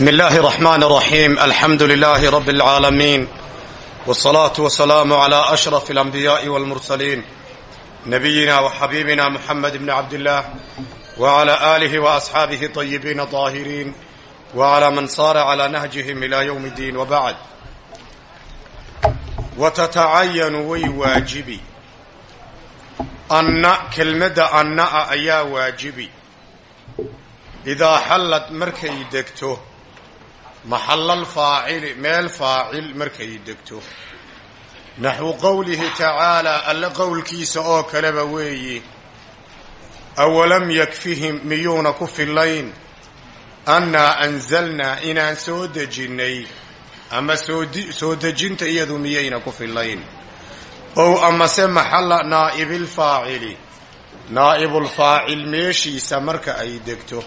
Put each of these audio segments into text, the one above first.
بسم الله الرحمن الرحيم الحمد لله رب العالمين والصلاة والسلام على أشرف الأنبياء والمرسلين نبينا وحبيبنا محمد بن عبد الله وعلى آله وأصحابه طيبين طاهرين وعلى من صار على نهجهم إلى يوم الدين وبعد وتتعين وي واجبي أن كلمة أن أيا واجبي idaa xallad markay degto maxallal faacili meel faacil markay degto naxwu qowlihi tacaalaa alle qowlkiisa oo kaleba weeyi awalam yakfihim miyuuna ku fillayn annaa anzalnaa inaan soo dejinnay ama soo dejinta iyadu miyayna ku fillayn ow amase maxalla naa'ibilfaacili naa'ibulfaacil meeshiisa marka ay degto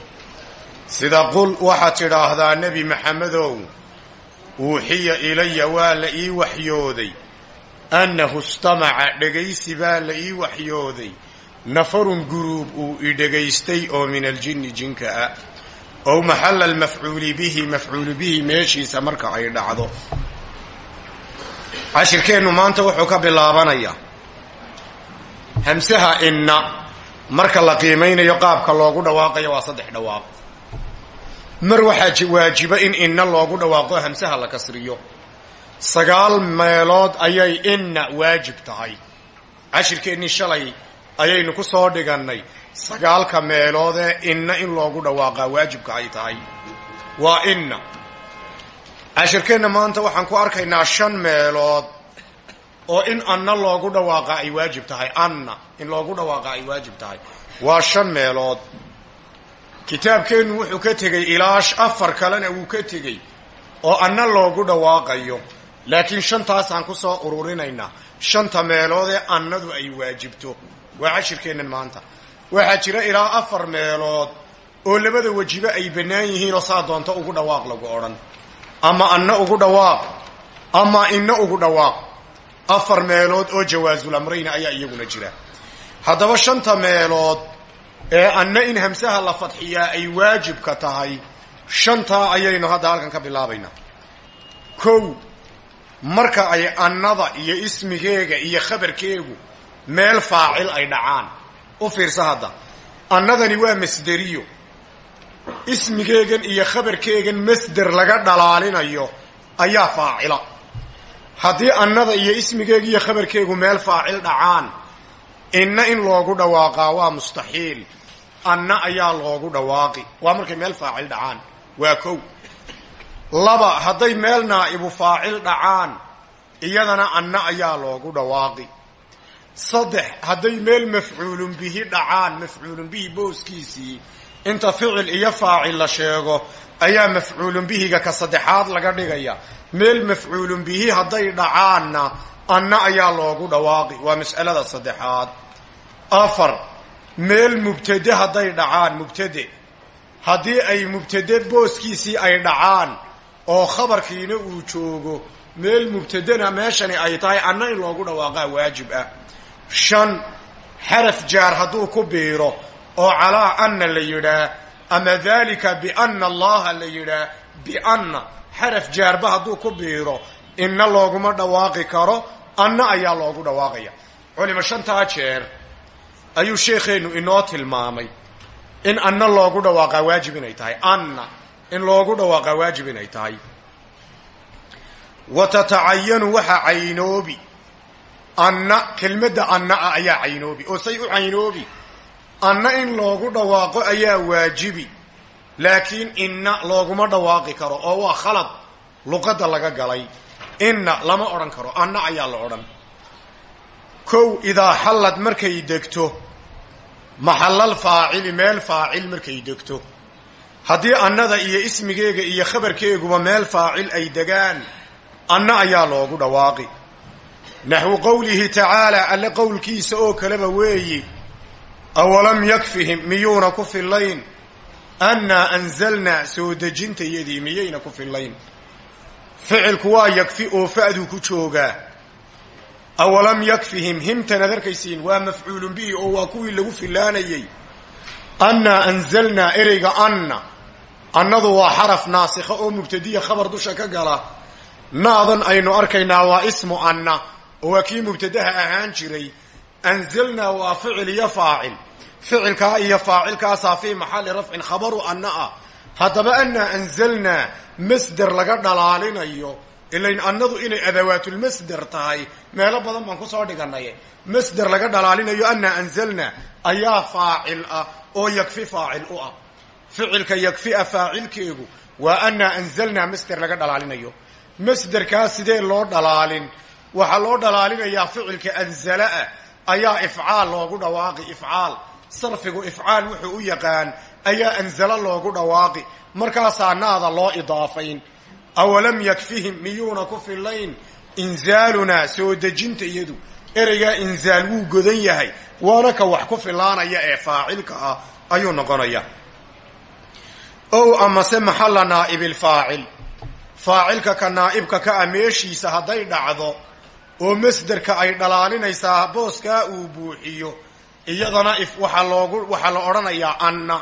sida qul waxaad tidhaahdaa nebi maxamedow uuxiya ilaya waa la ii waxyooday. Annahu istamaca dhegaysi baa la ii waxyooday. Nafarun guruub uu i dhegaystay oo min aljinni jinka ah. Ow maxalla almafcuuli bihi mafcuulu bihi meeshiisa marka ay dhacdo. Cashirkeennu maanta wuxuu ka bilaabanayaa hamsaha inna marka la qiimaynayo qaabka loogu dhawaaqayo waa saddex dhawaaq mar waxaa waajiba in inna loogu dhawaaqo hamsaha la kasriyo. Sagaal meelood ayay inna waajib tahay. Cashirkeennii shalay ayaynu ku soo dhigannay. Sagaalka meeloodee inna in loogu dhawaaqaa waajibka ay tahay. Waa inna. Cashirkeenna maanta waxaan ku arkaynaa shan meelood oo in anna loogu dhawaaqa ay waajib tahay. Anna in loogu dhawaaqa ay waajib tahay. Waa shan meelood kitaabkeennu wuxuu ka tegey ilaa afar kalena wuu ka tegey oo anna loogu dhawaaqayo. Laakiin shantaasaan ku soo ururinaynaa. Shanta meeloodee annadu ay waajibto. Waa cashirkeennan maanta. Waxaa jira ilaa afar meelood oo labada wejiba ay bannaan yihiinoo saa doonto ugu dhawaaq lagu odhan. Ama anna ugu dhawaaq ama inna ugu dhawaaq. Afar meelood oo jawaasul amrayna ayaa iyaguna jira. Haddaba shanta meelood ee anna in hamsaha la fadxiyaa ay waajibka tahay shantaa ayaynu hadda halkan ka bilaabaynaa kow marka ay annada iyo ismigeega iyo khabarkeegu meel faacil ay dhacaan u fiirsa hadda. Annadani waa masderiyo. Ismigeegan iyo khabarkeegan masder laga dhalaalinayo ayaa faacila. Haddii annada iyo ismigeega iyo khabarkeegu meel faacil dhacaan inna in loogu dhawaaqaa waa mustaxiil. Anna ayaa loogu dhawaaqi. Waa markay meel faacil dhacaan. Waa kow. Laba hadday meel naa'ibu faacil dhacaan iyadana anna ayaa loogu dhawaaqi. Saddex hadday meel mafcuulun bihi dhacaan mafcuulun bihi booskiisii inta ficil iyo faacil la sheego ayaa mafcuulun bihiga ka saddexaad laga dhigaya. Meel mafcuulun bihi hadday dhacaanna anna ayaa loogu dhawaaqi. Waa mas'alada saddexaad afar meel mubtade hadday dhacaan mubtade. Haddii ay mubtade booskiisii ay dhacaan oo khabarkiina uu joogo meel mubtadena meeshani ay tahay anna in loogu dhawaaqaa waajib ah. Shan xaraf jaar hadduu ku biiro oo calaa anna la yidhaah ama daalika bianna allaha la yidhaah bianna xaraf jaarba hadduu ku biiro inna looguma dhawaaqi karo anna ayaa loogu dhawaaqaya. Culimo shantaa jeer ayuu sheekheennu inoo tilmaamay in anna loogu dhawaaqaa waajib inay tahay. Anna in loogu dhawaaqaa waajib inay tahay. Wa tatacayanu waxa caynoobi. Anna kelmadda anna ah ayaa caynoobi. Oo say u caynoobi. Anna in loogu dhawaaqo ayaa waajibi. Laakiin inna looguma dhawaaqi karo. Oo waa khalad. Luqadda laga galay. Inna lama odhan karo. Anna ayaa la odhan kow idaa xallad markay degto maxallal faacili meel faacil markay degto. Haddii annada iyo ismigeega iyo khabarkeeguba meel faacil ay degaan anna ayaa loogu dhawaaqi. Naxwu qowlihi tacaalaa alle qowlkiisa oo kaleba weeyi awalam yakfihim miyuuna ku fillayn? Annaa anzalnaa soo dejintayadii miyayna ku fillayn? Ficilku waa yakfi oo fa'duu ku joogaa awalam yakfihim himtan ad arkaysiin waa mafcuulun bihi oo waa kuwii lagu filaanayey annaa anzalnaa ereyga anna annadu waa xaraf naasikha oo mubtadiya khabar dusha ka gala naadan aynu arkaynaa waa ismu anna oo waa kii mubtadaha ahaan jiray anzalnaa waa ficil iyo faacil ficilkaa iyo faacilkaasaa fii maxalli rafcin khabaru anna ah haddaba annaa anzalnaa masder laga dhalaalinayo ilayn annadu inay adawaatulmasder tahay meelo badan baan ku soo dhiganay. Masder laga dhalaalinayo annaa anzalnaa ayaa faacil ah oo yakfi faacil u ah. Ficilka yakfia faacilkeegu waa annaa anzalnaa masder laga dhalaalinayo. Masderkaa sidee loo dhalaalin? Waxaa loo dhalaalinayaa ficilka anzalaah ayaa ifcaal loogu dhawaaqi ifcaal. Sarfigu ifcaal wuxuu u yaqaan ayaa anzalo loogu dhawaaqi. Markaasaa naada loo idaafayn awalam yakfihim miyuuna ku fillayn inzaalunaa soo dejinta iyadu ereygaa inzaal wuu godan yahay. Waana ka wax ku filaanaya ee faacilka ah ayuu noqonaya. Ow amase maxalla naa'ibilfaacil faacilka ka naa'ibka ka a meeshiisa hadday dhacdo oo masderka ay dhalaalinaysaa booskaa uu buuxiyo. Iyadana waxaa loogu waxaa la odhanayaa anna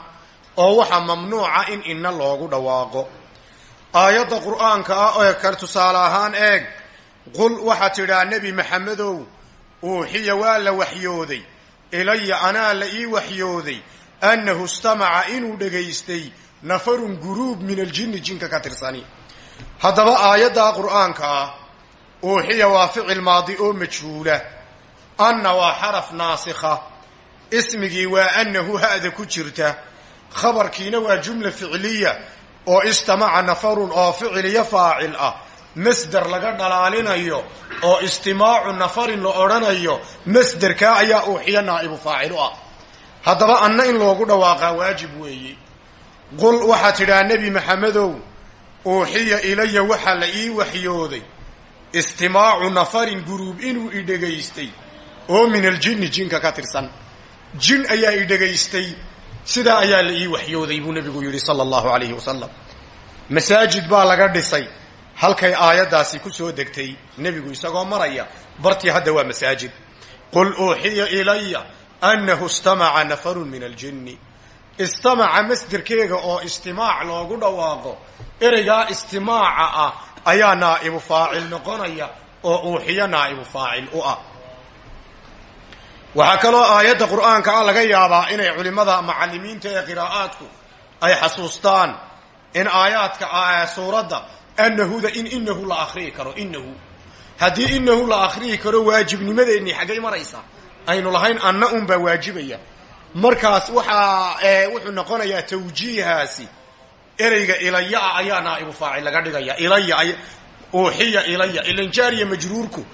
oo waxaa mamnuuca in inna loogu dhawaaqo aayadda qur'aanka ah ee kale tusaale ahaan eeg qul waxaa tidhaa nebi maxamedow uuxiya waa la waxyooday ilaya anaa la ii waxyooday annahu istamaca inuu dhegaystay nafarun guruub min aljinni jinka ka tirsani. Haddaba aayaddaa qur'aanka ah uuxiya waa ficil maadi oo majhuula anna waa xaraf naasikha ismigii waa annahu ha'da ku jirta khabarkiina waa jumla ficliya oo istamaca nafarun oo ficil iyo faacil ah. Masder laga dhalaalinayo oo istimaacu nafarin la odhanayo masderkaa ayaa uuxiya naa'ibu faacil u ah. Haddaba anna in loogu dhawaaqaa waajib weeye qul waxaa tidhaa nebi maxamedow uuxiya ilaya waxaa la ii waxyooday. Istimaacu nafarin guruub inuu i dhegaystay oo min aljinni jinka ka tirsan. Jin ayaa i dhegaystay sidaa ayaa la ii waxyooday buu nebigu yidhi sala allahu alayhi wasalam masaajid baa laga dhisay. Halkay aayaddaasi ku soo degtay nebigu isagoo maraya bartii hadda waa masaajid. Qul uuxiya ilaya annahu istamaca nafarun min aljinni. Istamaca masderkeega oo istimaac loogu dhawaaqo ereygaa istimaaca ah ayaa naa'ibu faacil noqonaya oo uuxiyo naa'ibu faacil u ah waxaa kaloo aayadda qur'aanka ah laga yaabaa inay culimmada macallimiinta ee qiraa'aadku ay xasuustaan in aayaadka suuradda annahuda in inahu la akhriyi karo inahu haddii inahu la akhriyi karo waajibnimadeennii xaggay maraysaa aynu lahayn anna unbaa waajibaya. Markaas waxaa wuxuu noqonayaa tawjiihaasi. Ereyga ilaya ayaa naa'ibu faacil laga dhigaya. Ilaya uuxiya ilaya ilanjaariya majruurku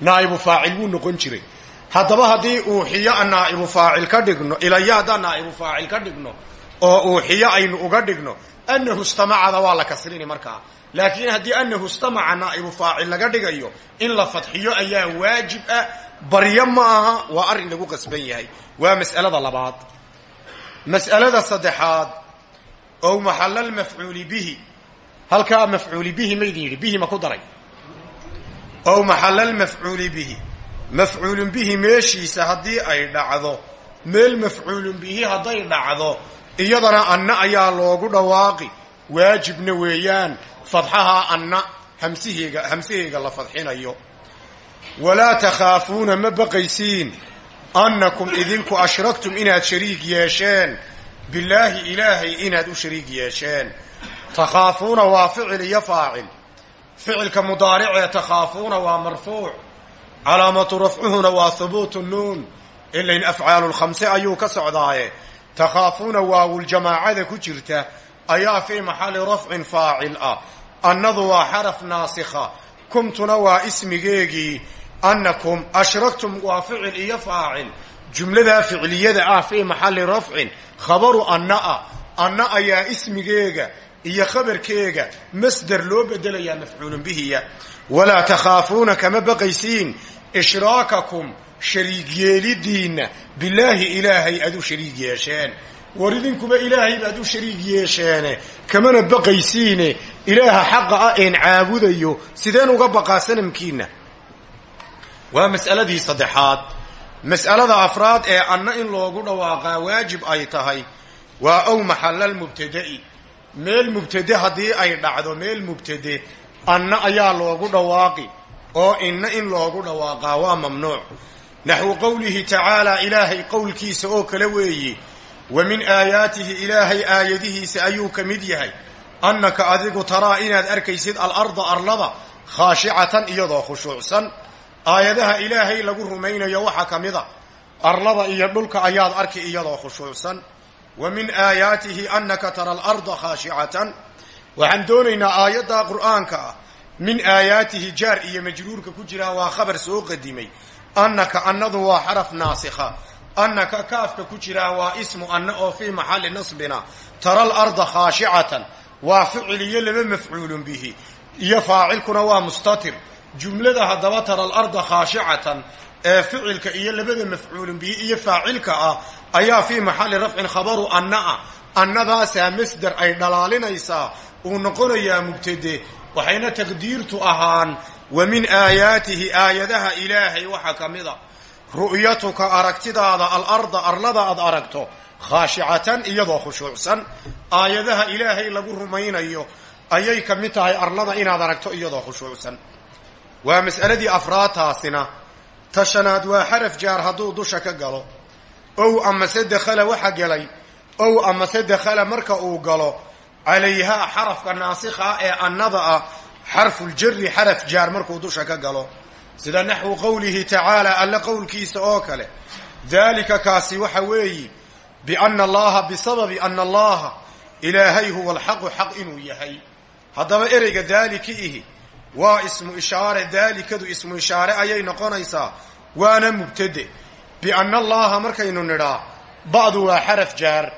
naa'ibu faacil buu noqon jiray haddaba haddii uuxiyo naa'ibu faacil ka dhigno ilaya haddaan naa'ibu faacil ka dhigno oo uuxiyo aynu uga dhigno annahu istamacada waa la kasrini markaa. Laakiin haddii annahu istamaca naa'ibu faacil laga dhigayo in la fadxiyo ayaa waajib ah baryo ma aha waa arrin lagu qasban yahay. Waa mas'alada labaad. Mas'alada saddexaad ow maxallal mafcuuli bihi halkaa mafcuuli bihi maydin bihi ma ku daray? Ow maxallal mafcuuli bihi mafcuulun bihi meeshiisa haddii ay dhacdo. Meel mafcuulun bihi hadday dhacdo iyadana anna ayaa loogu dhawaaqi. Waajibna weeyaan fadxahaa anna hamsiheyga hamsaheyga la fadxinayo. Walaa takhaafuuna ma baqaysiin. Annakum idinku ashraktum inaad shariig yeesheen. Billaahi ilaahay inaad u shariig yeesheen. Takhaafuuna waa ficil iyo faacil. Ficilka mudaaricee takhaafuuna waa marfuuc calaamatu rafcuhuna waa hubuutu nuun. Ilayn afcaalu lkhamse ayuu ka socdaaye. Takhaafuuna waawuljamaacada ku jirta ayaa fii maxalli rafcin faacil ah. Annadu waa xaraf naasikha. Kumtuna waa ismigeegii annakum ashraktum waa ficil iyo faacil. Jumladaa ficliyada ah fii maxalli rafcin khabaru anna ah anna ayaa ismigeega iyo khabarkeega masder loo bedelayaa mafcuulun bihiya. Walaa takhaafuuna kama baqaysiin ishraakakum shariig yeelidiinna bilaahi ilaahay aad u shariig yeesheen war idinkuba ilaahay baad u shariig yeesheene kamana baqaysiine ilaaha xaqa ah een caabudayo sideen uga baqaa sanamkiinna waa mas'aladii saddexaad mas'alada afraad ee anna in loogu dhawaaqaa waajib ay tahay waa ow maxallal mubtada'i meel mubtade haddii ay dhacdo meel mubtade anna ayaa loogu dhawaaqi oo inna in loogu dhawaaqaa waa mamnuuc. Naxwu qowlihi tacaalaa ilaahay qowlkiisa oo kale weeye wa min aayaatihi ilaahay aayadihiisa ayuu ka mid yahay. Annaka adigu taraa inaad arkaysid alarda arlada khaashicatan iyadoo khushuucsan. Aayadaha ilaahay lagu rumaynayo waxaa ka mid a arlada iyo dhulka ayaad arki iyadoo khushuucsan. Wa min aayaatihi annaka tara alarda khaashicatan. Waxaan doonaynaa aayadda qur'aanka ah min aayaatihi jaar iyo majruurka ku jiraa waa khabar soo qadimay. Annaka annadu waa xaraf naasikha. Annaka kaafka ku jiraa waa ismu anna oo fii maxalli nasbina. Tara alarda khaashicatan. Waa ficil iyo laba mafcuulun bihi. Iyo faacilkuna waa mustatir. Jumlada haddaba tara alarda khaashicatan ee ficilka iyo labada mafcuulun bihi iyo faacilka ah ayaa fii maxalli rafcin khabaru anna ah. Annadaasaa masder ay dhalaalinaysaa. Uu noqonayaa mubtade waxayna taqdiirtu ahaan wa min aayaatihi aayadaha ilaahay waxaa ka mid a. Ru'yatuka aragtidaada alarda arlada aad aragto khaashicatan iyadoo khushuucsan. Aayadaha ilaahay lagu rumaynayo ayay ka mid tahay arlada inaad aragto iyadoo khushuucsan. Waa mas'aladii afraadtaasina ta shanaad waa xaraf jaar hadduu dusha ka galo. Ow amase dakhala waxa gelay ow amase dakhala marka uu galo calayhaa xarafka naasikha ah ee annada ah xarfuljari xaraf jaar markuu dusha ka galo sida naxwu qowlihi tacaala alle qowlkiisa oo kale daalika kaasi waxa weeyi biana allaha bisababi ana allaha ilaahay huwa alxaqu xaq inuu yahay haddaba ereyga daaliki ihi waa ismu ishaare daalikadu ismu ishaare ayay noqonaysaa waana mubtade biana allaha markaynu nidhaa ba'du waa xaraf jaar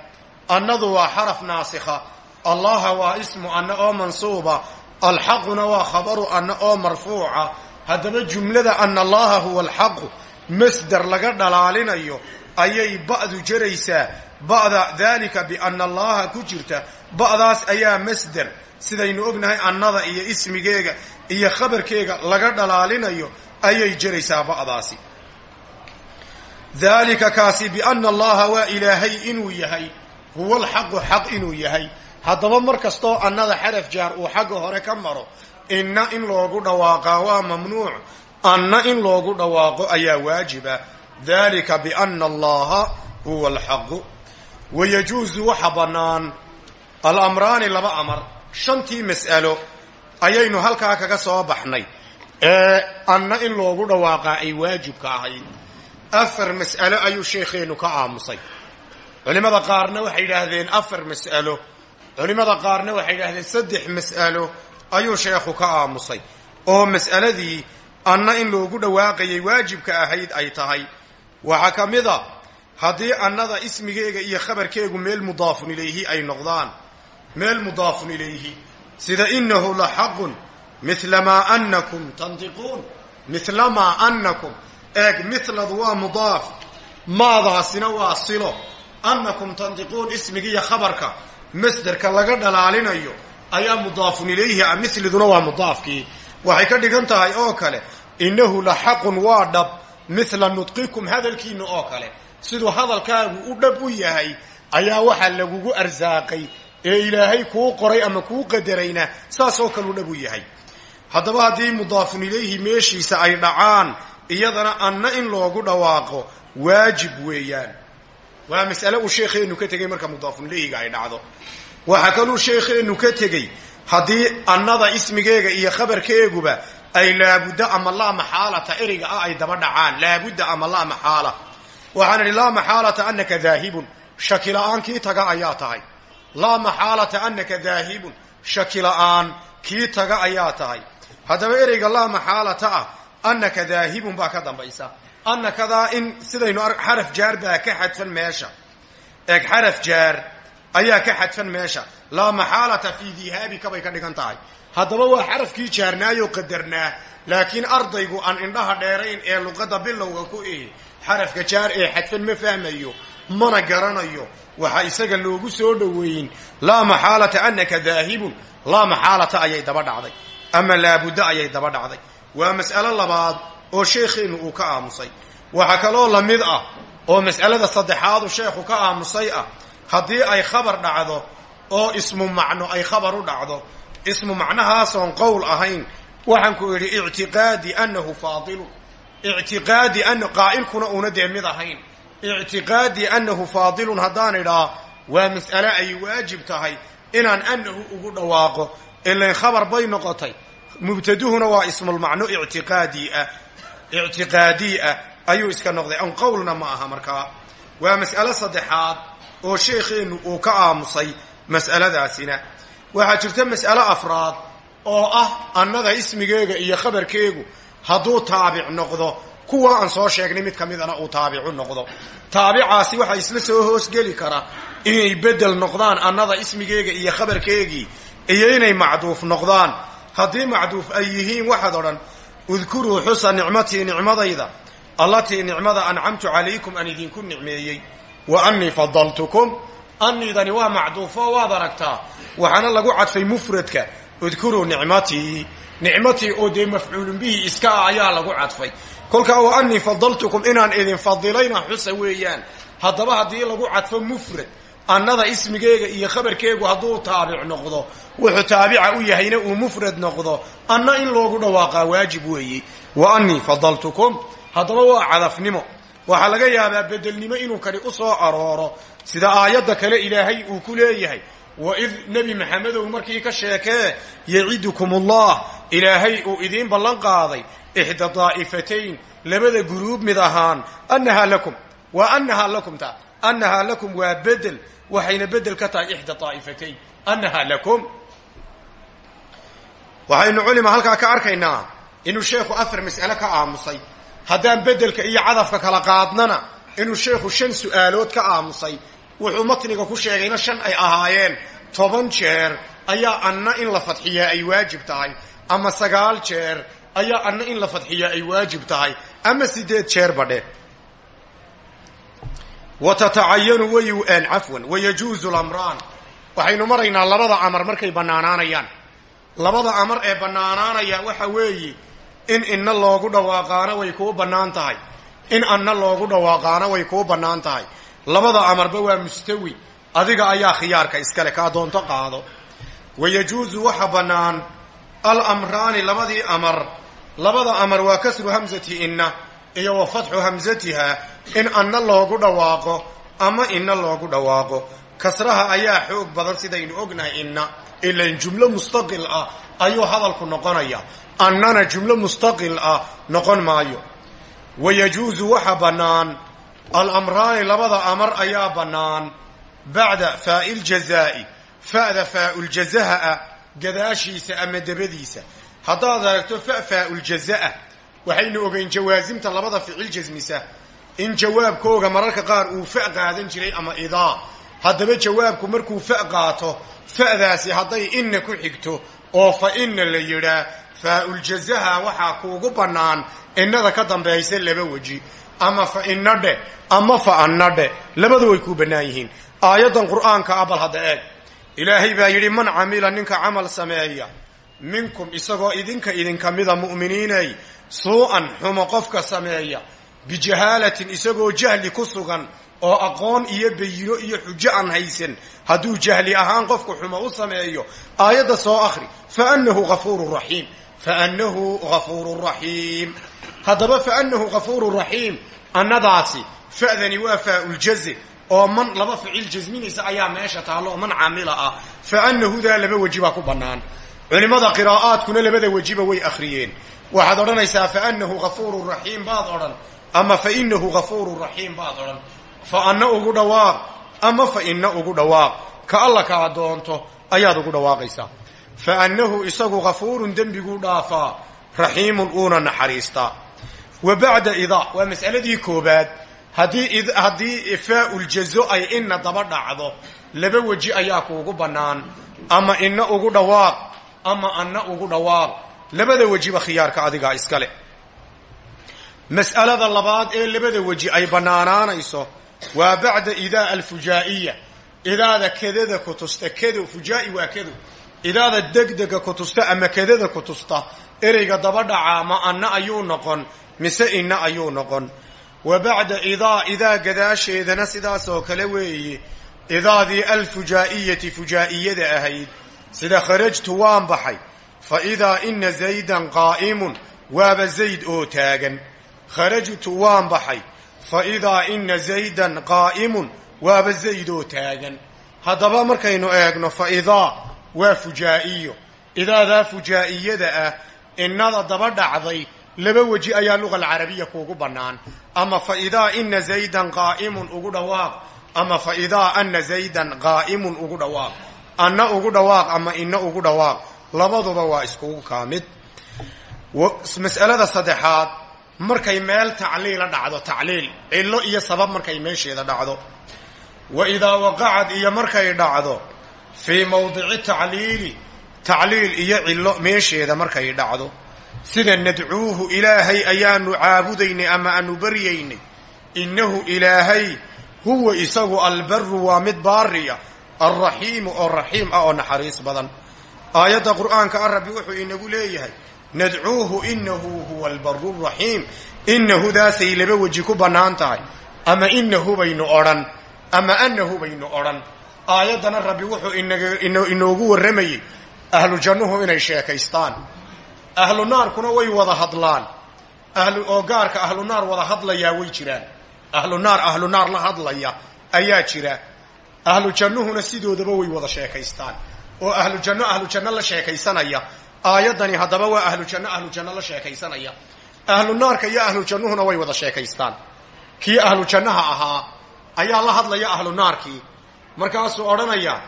annadu waa xaraf naasikha allaha waa ismu anna oo mansuuba alxaquna waa khabaru anna oo marfuuca. Haddaba jumlada ana allaha huwa alxaqu masder laga dhalaalinayo ayay ba'du jaraysaa. Ba'da daalika biana allaha ku jirta ba'daas ayaa masder sidaynu ognahay annada iyo ismigeega iyo khabarkeega laga dhalaalinayo ayay jaraysaa ba'daasi. Daalika kaasi biana allaha waa ilaahay inuu yahay huwa alxaqu xaq inuu yahay haddaba mar kastoo annada xaraf jaar uu xagga hore ka maro inna in loogu dhawaaqaa waa mamnuuc. Anna in loogu dhawaaqo ayaa waajiba. Dalika biana allaha huwa alxaqu. Wayajuusu waxa bannaan alamraani laba amar shantii mas'alo ayaynu halkaa kaga soo baxnay. Ee anna in loogu dhawaaqaa ay waajibka ahayd. Afar mas'alo ayuu sheekheennu ka aamusay. Culimmada qaarna waxay yidhaahdeen afar mas'alo culimmada qaarna waxay yidhahdeen saddex mas'alo ayuu sheekhu ka aamusay oo mas'aladii anna in loogu dhawaaqayay waajibka ahayd ay tahay. Waxaa ka mid a haddii annada ismigeega iyo khabarkeegu meel mudaafun ilayhi ay noqdaan meel mudaafun ilayhi sida inahu la xaqun mila maa anakum tandiquun mila maa anakum eeg miladu waa mudaaf maadaasina waa silo annakum tandiquun ismigiiyo khabarka masderka laga dhalaalinayo ayaa mudaafun ilayhi a miliduna waa mudaafkii. Waxay ka dhigan tahay oo kale innahu la xaqun waa dhab mila nudqikum hadalkiina oo kale. Siduu hadalkaagu u dhab u yahay ayaa waxaa lagugu arsaaqay ee ilaahay kuu qoray ama kuu qadarayna saasoo kaleu dhab u yahay. Haddaba haddii mudaafun ilayhi meeshiisa ay dhacaan iyadana anna in loogu dhawaaqo waajib weeyaan waa mas'ale uu sheekheennu ka tegey marka mudaafun ilayhiga ay dhacdo. Waxaa kaluu sheekheennu ka tegey haddii annada ismigeega iyo khabarkeeguba ay laabudda ama laa maxaalata ereyga ah ay daba dhacaan. Laabudda ama laa maxaala. Waxaan idhi laa maxaalata anaka daahibun. Shaki la'aan kii taga ayaa tahay. Laa maxaalata anaka daahibun. Shaki la'aan kii taga ayaa tahay. Haddaba ereyga laa maxaalata ah annaka daahibun baa ka dambaysa annakadaa in sidaynu xaraf jaar baa ka xadfan meesha. Eeg xaraf jaar ayaa ka xadfan meesha. Laa maxaalata fii dihaabika bay ka dhigan tahay. Haddaba waa xarafkii jaarnaayoo qadarnaa laakiin ardaygu aan indhaha dheerayn ee luqadda bilowga ku ihi xarafka jaar ee xadfan ma fahmayo mana garanayo. Waxaa isaga loogu soo dhoweeyin laa maxaalata annaka daahibun laa maxaalata ayay daba dhacday. Ama laabudda ayay daba dhacday. Waa mas'alo labaad oo sheekheennu uu ka aamusay. Waxaa kaloo la mid ah oo mas'alada saddexaadu sheekhu ka aamusay ah haddii ay khabar dhacdo oo ismu macno ay khabar u dhacdo ismu macnahaasoon qowl ahayn waxaan ku idhi ictiqaadi anahu faadilu ictiqaadi an qaa'ilkuna una dee mid ahayn. Ictiqaadi anahu faadilun haddaan idhaa waa mas'ale ay waajib tahay inaan anahu ugu dhawaaqo ilain khabar bay noqotay mubtaduhuna waa ismulmacno ictiqaadi ah. Ictiqaadii ah ayuu iska noqday. An qowlna ma aha markaa waa mas'alo saddexaad oo sheekheennu uu ka aamusay mas'aladaasina. Waxaa jirta mas'alo afraad oo ah annada ismigeega iyo khabarkeegu hadduu taabic noqdo kuwa aan soo sheegnay mid ka midana uu taabicu noqdo. Taabicaasi waxaa isla soo hoosgeli kara inay bedel noqdaan annada ismigeega iyo khabarkeegii iyo inay macduuf noqdaan haddii macduuf ay yihiin waxaad odhan udkuruu xusa nicmatii nicmadayda allatii nicmada ancamtu calaykum aan idinku nicmeeyey wa annii fadaltukum anniidani waa macduufo waad aragtaa waxaana lagu cadfay mufradka udkuruu nicmatii. Nicmatii oo dee mafcuulun bihi iska ah ayaa lagu cadfay. Kolkaa wa annii fadaltukum inaan idin fadilayna xusa weeyaan. Haddaba haddii lagu cadfo mufrad annada ismigeega iyo khabarkeegu hadduu taabic noqdo wuxuu taabica u yahayna uu mufrad noqdo anna in loogu dhawaaqaa waajib weeye wa annii fadaltukum haddaba waa cadafnimo waxaa laga yaabaa bedelnimo inuu kani u soo arooro. Sida aayadda kale ilaahay uu ku leeyahay waid nebi maxamedow markii ka sheekee yacidukum ullah ilaahay uu idiin ballan qaaday ixda daa'ifatayn labada guruub mid ahaan annahaa lakum waa annahaa lakum ta annahaa lakum waa bedel waxayna bedel ka tahay ixda daa'ifatayn annahaa lakum. Waxaynu culima halkaa ka arkaynaa inuu sheekhu afar mas'ale ka aamusay. Haddaan bedelka iyo cadafka kala qaadnana inuu sheekhu shan su'aalood ka aamusay wuxuu matniga ku sheegayna shan ay ahaayeen. Toban jeer ayaa anna in la fadxiyaa ay waajib tahay ama sagaal jeer ayaa anna in la fadxiyaa ay waajib tahay ama sideed jeer badhe wa tatacayanu way cafwan wayajuuzu lamraan waxaynu maraynaa labada amar markay bannaanaanayaan. Labada amar ee bannaanaanaya waxa weeye in inna loogu dhawaaqaana way kuu bannaan tahay. In anna loogu dhawaaqaana way kuu bannaan tahay. Labada amarba waa mustawi. Adiga ayaa khiyaarka iskale kaa doonto qaado. Wayajuusu waxa bannaan alamraani labadii amar. Labada amar waa kasru hamsati inna iyo wa fatxu hamsatiha in anna loogu dhawaaqo ama inna loogu dhawaaqo. Kasraha ayaa xoog badan sidaynu ognahay inna. Ilan jumlo mustaqil ah ayuu hadalku noqonaya. Annana jumlo mustaqil ah noqon maayo. Wayajuusu waxa bannaan alamraani labada amar ayaa bannaan. Bacda faa'il jazaa'i fa'da faa'uljazaha ah gadaashiisa ama dabadiisa. Haddaad aragto fa faa'uljaza'a waxaynu ogeyn jawaasimta labada ficil jasmisa in jawaabkooga mararka qaar uu fa qaadan jiray ama idaa. Haddaba jawaabku markuu fa qaato fa'daasi hadday inna ku xigto oo fa inna la yidhaa faa'uljazaha waxaa kuugu bannaan innada ka dambaysa laba weji. Ama fa inna dheh ama fa anna dheh labadu way kuu bannaan yihiin. Aayaddan qur'aanka ah bal hadda eeg. Ilaahay baa yidhi man camila ninka camal sameeya minkum isagoo idinka idinka mida mu'miniinay suu'an xumo qofka sameeya bijahaalatin isagoo jahli ku sugan oo aqoon iyo bayino iyo xujo aan haysan. Hadduu jahli ahaan qofku xumo u sameeyo aayadda soo akhri faanahu afuuru raxiim faanahu gafuuru raxiim haddaba faanahu gafuuru raxiim annadaasi fa'dani waa faa'uljaze oo man laba ficil jasminaysa ayaa meesha taallo oo man caamila ah. Faanahudaa laba weji baa ku bannaan. Culimmada qiraa'aadkuna labada wejiba way akhriyeen waxaad odhanaysaa faanahu gafuuru raxiim baad odhan. Ama fainahu gafuuru raxiim baad odhan. Fa anna ugu dhawaaq ama fa inna ugu dhawaaq. Ka alla kaa doonto ayaad ugu dhawaaqaysaa. Fa annahu isagu gafuurun dembiguu dhaafaa. Raxiimun uuna naxariistaa wa bacda idaa waa mas'aladii koobaad haddii haddii faa'uljazo ay inna daba dhacdo laba weji ayaa kuugu bannaan. Ama inna ugu dhawaaq ama anna ugu dhawaaq labada wejiba khiyaarka adigaa iskale mas'alada labaad ee labada weji ay bannaanaanayso waa bacda idaa alfujaa'iya. Idaada kedada ku tusta kedo fujaa'i waa kedo. Idaada degdega ku tusta ama kedada ku tusta ereyga daba dhaca ma anna ayuu noqon mise inna ayuu noqon. Wa bacda idaa idaa gadaasheedana sidaasoo kale weeye idaadii alfujaa'iyati fujaa'iyada ahayd sida kharajtu waan baxay fa idaa ina zaydan qaa'imun waaba zayd oo taagan kharajtu waan baxay fa idaa ina zaydan qaa'imun waaba zayd oo taagan haddaba markaynu eegno fa idaa waa fujaa'iyo idaadaa fujaa'iyada ah innada daba dhacday laba weji ayaa luga alcarabiya kuugu bannaan ama fa idaa ina zaydan qaa'imun ugu dhawaaq ama fa idaa ana zaydan qaa'imun ugu dhawaaq anna ugu dhawaaq ama inna ugu dhawaaq labaduba waa iskugu kaa mid mas'alada saddexaad markay meel tacliila dhacdo tacliil cillo iyo sabab markay meesheeda dhacdo. Wa idaa waqacad iyo markay dhacdo fii mawdici tacliili tacliil iyo cillo meesheeda markay dhacdo. Sida nadcuuhu ilaahay ayaanu caabudaynay ama aanu baryaynay innahu ilaahay huwa isagu albaru waa mid baariya alraxiimu oo raxiim ah oo naxariis badan aayadda qur'aanka a rabbi wuxuu inagu leeyahay nadcuuhu inahu huwa albaru raxiim inahudaasay laba weji ku bannaan tahay. Ama inahu baynu odhan ama anahu baynu odhan. Aayaddana rabbi wuxuu inoogu warramayey ahlu jannuhu inay sheekaystaan. Ahlu naarkuna way wada hadlaan. Oo gaarka ahlu naar wada hadlayaa way jiraan. Ahlu naar ahlu naar la hadlaya ayaa jira. Ahlu jannuhuna sidoodaba way wada sheekaystaan oo ahlu janno ahlu janno la sheekaysanaya. Aayaddani haddaba waa ahlu janno ahlu janno la sheekaysanaya. Ahlu naarka iyo ahlu jannuhuna way wada sheekaystaan. Kii ahlu jannaha ahaa ayaa la hadlaya ahlu naarkii. Markaasuu odhanaya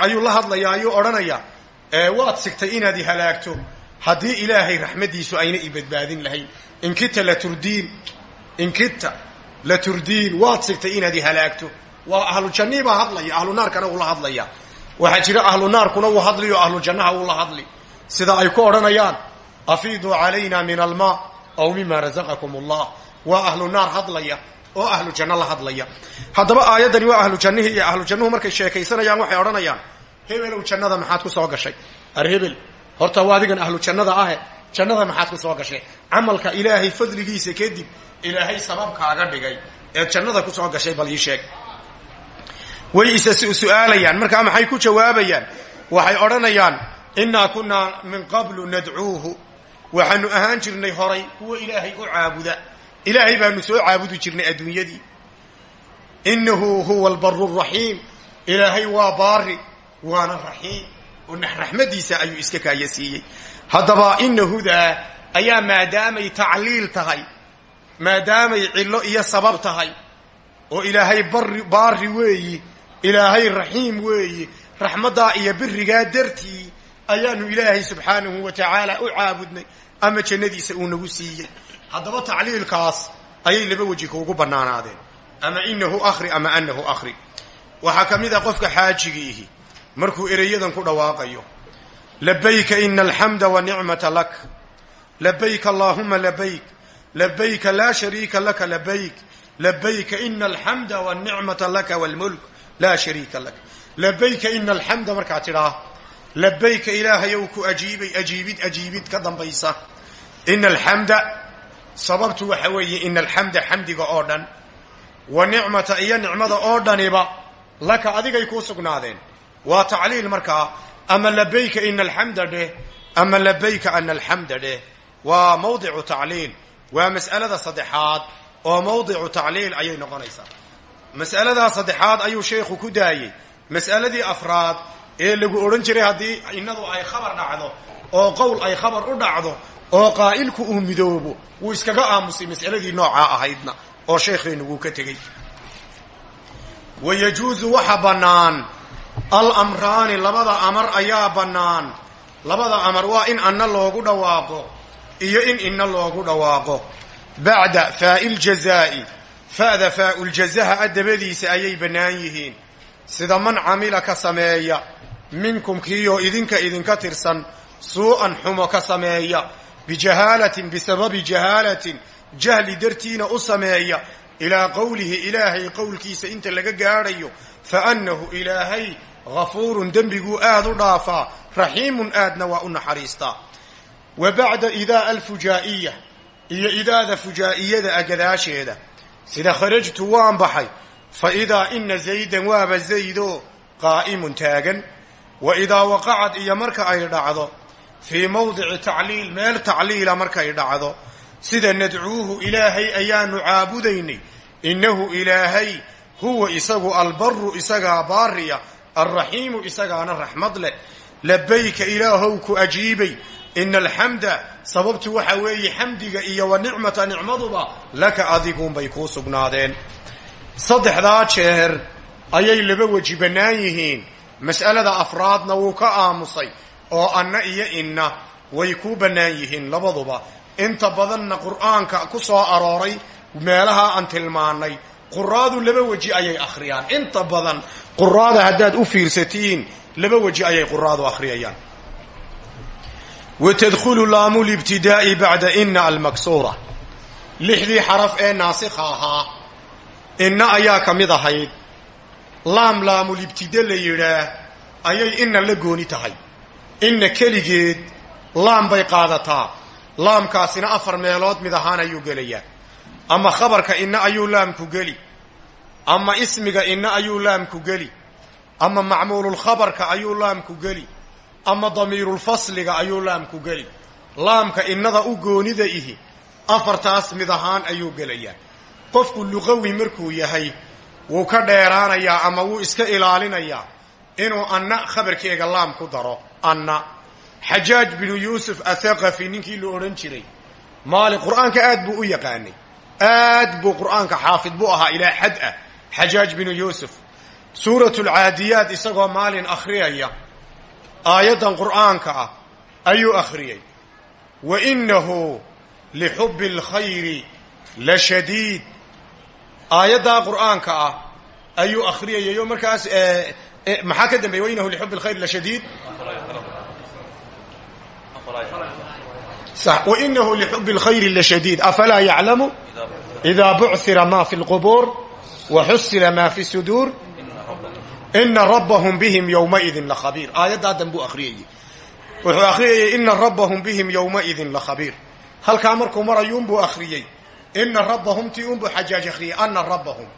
ayuu la hadlaya ayuu odhanaya waad sigtay inaad i halaagto. Haddii ilaahay raxmaddiisu ayna i badbaadin lahayn. Inkita laturdiin inkita la turdiin. Waad sigtay inaad i halaagto. Waa ahlu jannii baa hadlaya ahlu naarkana uu la hadlaya waxaa jira ahlu naarkuna uu hadliyo ahlu jannaha uu la hadli. Sida ay ku odhanayaan afiiduu calayna min almaa aw mima razaqakum allah waa ahlu naar hadlaya oo ahlu janno la hadlaya. Haddaba aayaddani waa ahlu jannihii iyo ahlu jannuhu markay sheekaysanayaan waxay odhanayaan hebelow jannada maxaad ku soo gashay. Ar hebel horta waa adigan ahlu jannada ahe jannada maxaad ku soo gashay. Camalka ilaahay fadligiisa kadib ilaahay sabab kaaga dhigay eed jannada ku soo gashay bal ii sheeg way isa su'aalayaan markaa maxay ku jawaabayaan? Waxay odhanayaan innaa kunnaa min qablu nadcuuhu waxaanu ahaan jirnay horay kuwa ilaahay u caabuda. Ilaahay baanu soo caabudi jirnay adduunyadii. Innahu huwa albaru raxiim ilaahay waa baari waana raxiim raxmadiisa ayuu iska kaaya siiyey. Haddaba inahudaa ayaa maadaamay tacliil tahay maadaamay cillo iyo sabab tahay. Oo ilaahay bari baari weeyi ilaahay raxiim weeyi raxmaddaa iyo birigaa dartii ayaanu ilaahay subxaanahu wa tacaala u caabudnay ama jannadiisa uu nagu siiyey haddaba tacliilkaas ayay laba weji kuugu bannaanaadeen. Ama inahu akhri ama anahu akhri. Waxaa ka mid a qofka xaajigiihi markuu ereyadan ku dhawaaqayo labayka ina alxamda wanicmata lak. Labayk allaahuma labayk labayka laa shariika laka labayk labayka ina alxamda wanicmata laka wlmulk laa shariika lak labayka ina alxamda markaa tidhaa labayka ilaahayow ku ajiibay ajiibid ajiibid ka dambaysa ina alxamda sababtu waxa weeye ina alxamda xamdiga oo dhan wa nicmata iyo nicmada oo dhaniba laka adigay kuu sugnaadeen waa tacliil markaa ama labayka ina alxamda dheh ama labayka ana alxamda dheh waa mawdicu tacliil waa mas'alada saddexaad oo mawdicu tacliil ayay noqonaysaa mas'aladaa saddexaad ayuu sheekhu ku daayey. Mas'aladii afraad ee lagu odhan jiray haddii innadu ay khabar dhacdo oo qowl ay khabar u dhacdo oo qaa'ilku uu midoobo wuu iskaga aamusay mas'aladii noocaa ahaydna oo sheekheennu wuu ka tegey. Wa yajuusu waxa bannaan alamraani labada amar ayaa bannaan. Labada amar waa in anna loogu dhawaaqo iyo in inna loogu dhawaaqo. Bacda faa'i ljazaa'i fa'da faa'uljazaha a dabadiisa ayay bannaan yihiin sida man camila ka sameeya minkum kiiyoo idinka idinka tirsan suu'an xumo ka sameeya bijahaalatin bisababi jahaalatin jahli dartiina u sameeya ilaa qowlihi ilaahay qowlkiisa inta laga gaadhayo fa annahu ilaahay ghafuurun dembiguu aad u dhaafaa raxiimun aadna waa u naxariistaa wa bacda idaa alfujaa'iya iyo idaada fujaa'iyada a sida kharajtu waan baxay fa idaa ina zaydan waaba zaydo qaa'imun taagan wa idaa waqacad iyo marka ay dhacdo fii mawdici tacliil meel tacliila markay dhacdo sida nadcuuhu ilaahay ayaanu caabudaynay innahu ilaahay huwa isagu albaru isagaa baariya alraxiimu isagaana raxmad leh labayka ilaahow ku ajiibay ina alxamda sababtu waxa weeye xamdiga iyo wa nicmata nicmaduba laka adiguunbay kuu sugnaadeen saddexdaa jeer ayay laba weji bannaan yihiin mas'alada afraadna wuu ka aamusay oo anna iyo inna way kuu bannaan yihiin labaduba inta badanna qur'aanka ku soo arooray meelaha aan tilmaannay quraadu laba weji ayay akhriyaan inta badan quraada haddaad u fiirsatiin laba weji ayay quraadu akhriyayaan wa tadkhulu laamu libtidaa'i bacda ina almaksuura lixdii xaraf ee naasikha ahaa inna ayaa ka mid ahayd laam laamulibtide la yidhaah ayay inna la gooni tahay inna keligeed laam bay qaadataa laamkaasina afar meelood mid ahaan ayuu gelayaa ama khabarka inna ayuu laamku geli ama ismiga inna ayuu laamku geli ama macmuululkhabarka ayuu laamku geli ama damiirulfasliga ayuu laamku geli. Laamka innada u goonida ihi afartaas mid ahaan ayuu gelayaa. Qofku luqawi markuu yahay wuu ka dheeraanayaa ama wuu iska ilaalinayaa inuu anna khabarkeega laam ku daro. Anna. Xajaaj binu yuusuf athaqafi ninkii la odhan jiray maali qur'aanka aad buu u yaqaanay. Aad buu qur'aanka xaafid buu ahaa ilaa xad ah. Xajaaj binu yuusuf. Suurat lcaadiyaat isagoo maalin akhriyaya aayaddan qur'aanka ah ayuu akhriyey wa inahu lixubbi alkhayri la shadiid. Aayaddaa qur'aanka ah ayuu akhriyayay oo markaas maxaa ka dambeeyey wa inahu lixubbi alkhayri la shadiid? Wainahu lixubi اlkhayri lashadiid afalaa yaclamu? Ida bucira ma fi اlqubuur waxusila ma fi suduur ina rabahum bihim ywmaidin lakhabiir aayaddaa danbuu akhriyayey. Wuxuu akhriyayey ina rabahum bihim ywmaidin lakhabiir halkaa markuu marayuunbuu akhriyey ina rabahum ti unbuu xajaaj akhriyey ana rabahum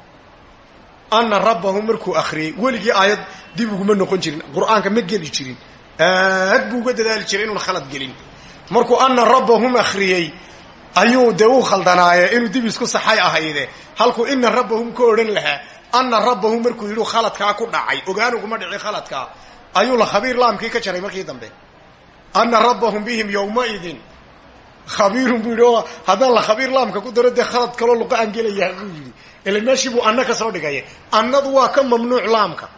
ana rabbahum. Markuu akhriyey weligii aayad dib uguma noqon jirin. Qur'aanka ma geli jirin. Aad buu uga dadaali jiray inuun khalad gelin. Markuu ana rabbahum khaldanaaye inuu dib isku saxay ahayde halkuu ina rabbahum ka lahaa ana rabbahum markuu yidhi khaladkaa ku dhacay ogaanuguma dhici khaladkaa ayuu la khabiir laamkii ka jaray markii dambe. Ana rabbahum bihim yowmaidin khabiirun buu yidhi oo haddaan la khabiir laamka ku daro dee khalad kaloo luqa aan gelayaa buu yidhi. Ila meeshii buu anna ka dhigaya annadu waa ka mamnuuc laamka.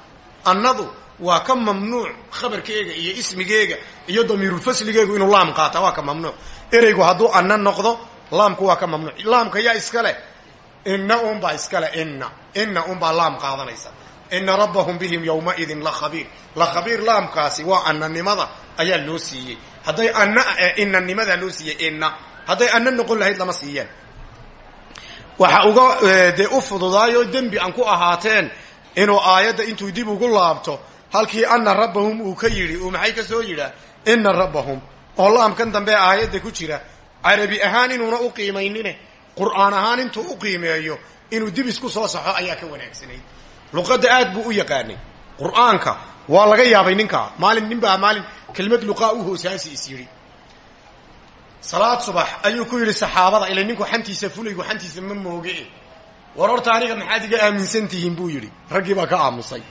Annadu waa ka mamnuuc khabarkeega iyo ismigeega iyo damiirulfasligeegu inuu laam qaata waa ka mamnuuc. Ereygu hadduu anna noqdo laamku waa ka mamnuuc. Laamka yaa iskale inna unbaa iskale inna. Inna unbaa laam qaadanaysa. Ina rabbahum bihim yowmaidin lakhabiir lakhabiir laamkaasi waa annanimada ayaa loo siiyey. Hadday anna innanimadaa loo siiyey inna. Hadday anna noqon lahayd lama siiyeen. Waxa uga dee u fududaayoo dembi aan ku ahaateen inuu aayadda intuu dib ugu laabto halkii ana rabbahum uu ka yidhi uu maxay ka soo yidhaa? Ina rabbahum. Oo laamkan dambe aayadda ku jira carabi ahaan inuuna u qiimaynine qur'aan ahaan intuu u qiimeeyo inuu dib isku soo saxo ayaa ka wanaagsanayd luqadda aad buu u yaqaanay. Qur'aanka waa laga yaabay ninkaa maalin nin baa maalin kelmad luqaa u hoosaasi is yidhi. Salaad subax ayuu ku yidhi saxaabada ila ninku xantiisa fulaygu xantiisa ma mooge. War horta aniga maxaad iga aaminsan tihiin? buu yidhi. Raggii baa ka aamusay.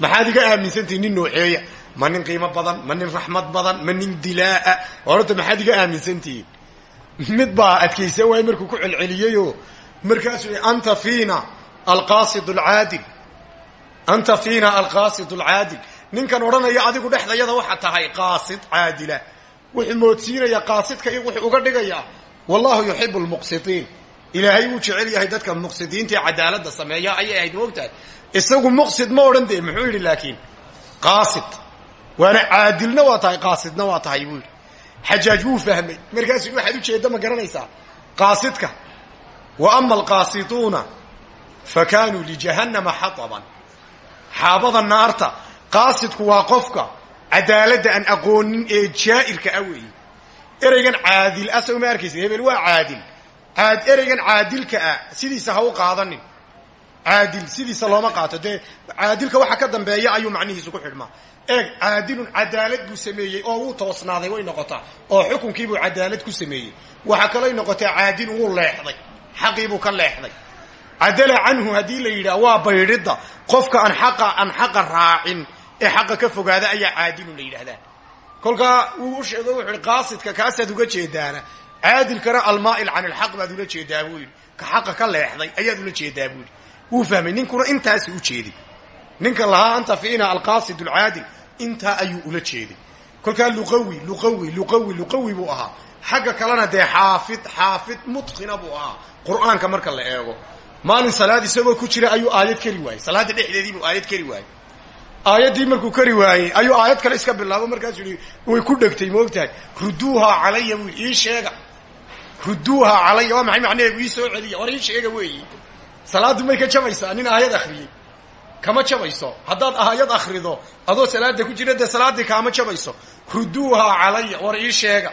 Maxaad iga aaminsantihiin nin nooceeya. Ma nin qiimo badan ma nin raxmad badan ma nin dilaa'a. Horta maxaad iga aaminsantihiin mid baa adkaysan waay markuu ku celceliyeyoo markaasuu yidhi anta fiina alqaasid alcaadil anta fiina alqaasid alcaadil ninkan odhanaya adigu dhexdayada waxaa tahay qaasid caadila. Wuxuu moodsiinaya qaasidka wuxuu uga dhigayaa wallahu yuxibu lmuqsitiin ilaahay wuu jecel yahay dadka muqsidiinta ee cadaaladda sameeya ayay ahayd moogtahay. Isagu muqsid ma odhan dee muxuu yidhi laakiin qaasid. Waana caadilna waa tahay qaasidna waa tahay buu yidhi xajaaj wuu fahmay. Markaasuu waxaad ujeedda ma garanaysaa. Qaasidka wa ama alqaasituuna fa kaanuu lijahannama xataban. Xaabada naarta qaasidku waa qofka cadaaladda aan aqoonin ee jaa'irka ah weeye. Ereygan caadil ah soo ma arkaysa hebel waa caadil. Aad ereygan caadilka ah sidiisa ha u qaadanin caadil sidiisa looma qaato. Dee caadilka waxa ka dambeeya ayuu macnihiisu ku xidhmaa. Eeg caadilun cadaalad buu sameeyey oo wuu toosnaaday way noqotaa. Oo xukunkiibuu cadaalad ku sameeyey. Waxaa kalay noqotaa caadil wuu leexday. Xaqiibuu ka leexday. Cadala canhu haddii la yidhaah waa baydhidda qofka aan xaqa aan xaqa raacin ee xaqa ka fogaada ayaa caadilun la yidhahdaa kolkaa wuu u sheego wuxu uhi qaasidka kaasaad uga jeedaana. Caadilkana almaa'il can ilxaq baad ula jeedaa buu ka xaqa ka leexday ayaad ula jeedaa buu wuu fahmay ninkuna intaasi u jeeday ninka lahaa anta fiina alqaasid alcaadil intaa ayuu ula jeeday kolkaa luqawi luqawi luqawi luqawi buu ahaa. Xagga kalena dee xaafid xaafid mutqina buu ahaa. Qur'aanka marka la eego. Maalin salaad isagoo ku jira ayuu aayad kari waayey. Salaadda dhexdeedii buu aayad kari waayey. Aayaddii markuu kari waayey ayuu aayad kale iska bilaabo. Markaasuu yihi way ku dhegtay moogtahay ruduuhaa calaya buu yidhi ii sheega. Ruduuhaa calaya waa maxay macnaheedu ii soo celiya. War ii sheega weeyi salaaddu may ka jabaysaa nin aayad akhriyey. Kama jabayso. Haddaad aayad akhrido adoo salaada ku jira dee salaaddii kaama jabayso. Ruduuhaa calaya war ii sheega.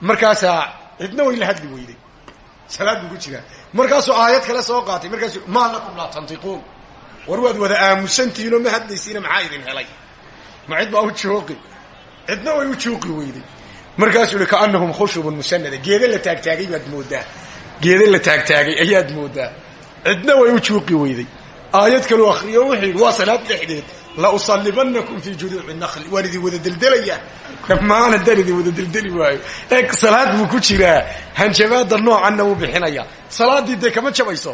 Markaasaa cidna way la hadli weyday. Salaad ku jiraa markaasuu aayad kale soo qaatay. Markaasuu maa lakum laa tantiquun. War waad wada aamusantihiinoo ma hadlaysiina maxaa idin helay? Ma cid baa u juuqi cidna way u juuqi weyday. Markaasuu ihi kaanahum khushubun musanada geede la taagtaagay baad moodaa. Geede la taagtaagay ayaad moodaa cidna way u juuqi weyday aayad kaluu akriyo wuxuu yidhi waa salaad dhexdeed la usallibanakum fii juduuci nakli waan idin wada deldelayaa dhammaan haddaan idin wada deldeli waayo eeg salaad buu ku jiraa hanjabaada noocanna wuu bixinayaa salaaddii dee kama jabayso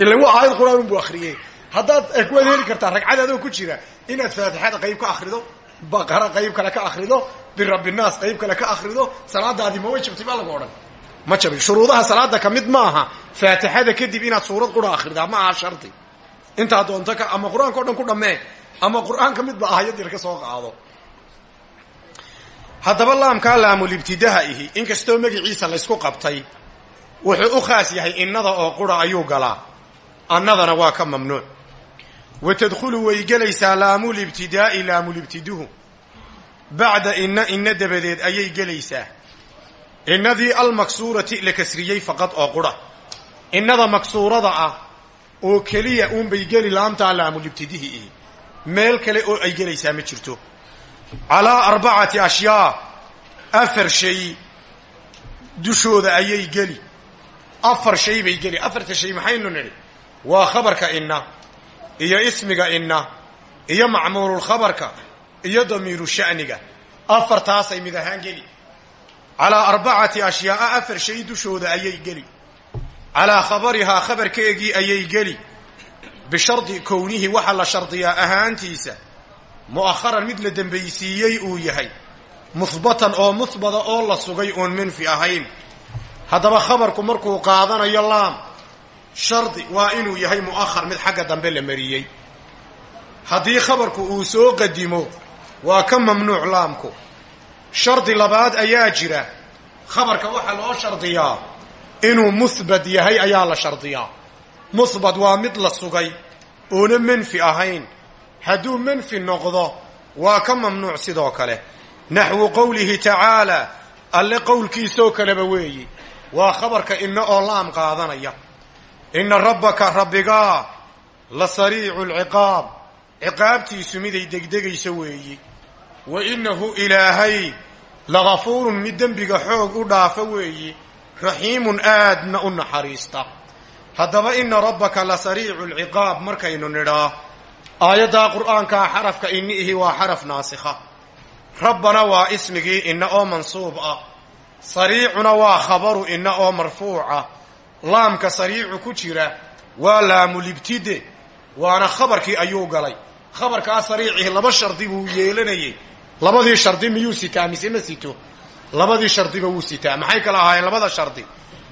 ila waa aayad qur'aan buu akriyey haddaad waad heli kartaa ragcad adoo ku jira inaad faatixada qayb ka akrido baqara qayb kale ka akrido birabinaas qayb kale ka akrido salaadaadii ma way jabtay baa lagu odhan ma jabin shuruudaha salaada ka mid ma aha faatixada kadib inaad suurad qura akridaa ma aha shardi. Intaa doonto ka ama qur'aanka dhan ku dhammee ama qur'aan ka midba aayad yar ka soo qaado. Haddaba laamkaa laamulibtidaha ihi inkastoo magiciisa laysku qabtay wuxuu u khaas yahay innada oo qura ayuu galaa. Annadana waa ka mamnuuc. Wa tadkhulu way gelaysaa laamulibtidaa'i laamulibtiduhu bacda inna inna dabadeed ayay gelaysaa innadii almaksuurati la kasriyey faqad oo qura. Innada maksuurada ah oo keliya uunbay geli laamtaa laamulibtidihi ihi meel kale oo ay gelaysaa ma jirto. Calaa arbacati ashyaa afar shay dushooda ayay geli. Afar shay bay geli. Afarta shay maxaynu nidhi? Waa khabarka inna iyo ismiga inna iyo macmuululkhabarka iyo damiiru sha'niga. Afartaasay mid ahaan geli calaa arbacati ashyaaa afar shay dushooda ayay geli calaa khabarihaa khabarkeegii ayay geli bishardi kownihi waxaa la shardiyaa ahaantiisa mu'aharan mid la dembaysiiyey uu yahay muhbatan oo muhbada oo la sugay oon manfi ahayn haddaba khabarku markuu qaadanayo laam shardi waa inuu yahay mu'ahar mid xagga dambe la mariyey haddii khabarku uu soo qadimo waa ka mamnuuc laamku shardi labaad ayaa jira. Khabarka waxaa loo shardiyaa inuu muhbat yahay ayaa la shardiyaa. Muhbat waa mid la sugay oona manfi ahayn. Hadduu manfi noqdo waa ka mamnuuc sidoo kale. Naxwu qowlihi tacaalaa alle qowlkiisoo kaleba weeyi. Waa khabarka inna oo laam qaadanaya inna rabbaka rabbigaa la sariicu lciqaab ciqaabtiisu miday degdegayso weeyi wa innahu ilaahay lagafuurun mid dembiga xoog u dhaafa weeyi raxiimun aadna u naxariista haddaba ina rabbaka la sariicu lciqaab markaynu nidhaa aayaddaa qur'aankaa xarafka inniihi waa xaraf naasikha rabbana waa ismigii inna oo mansuub ah sariicuna waa khabaru inna oo marfuuca laamka sariicu ku jira waa laamulibtide waana khabarkii ayuu galay khabarkaa sariicihi laba shardi buu yeelanayey labadii shardi miyuu sitaa? Mise ma sito? Labadii shardiba wuu sitaa. Maxay kala ahaayeen labada shardi?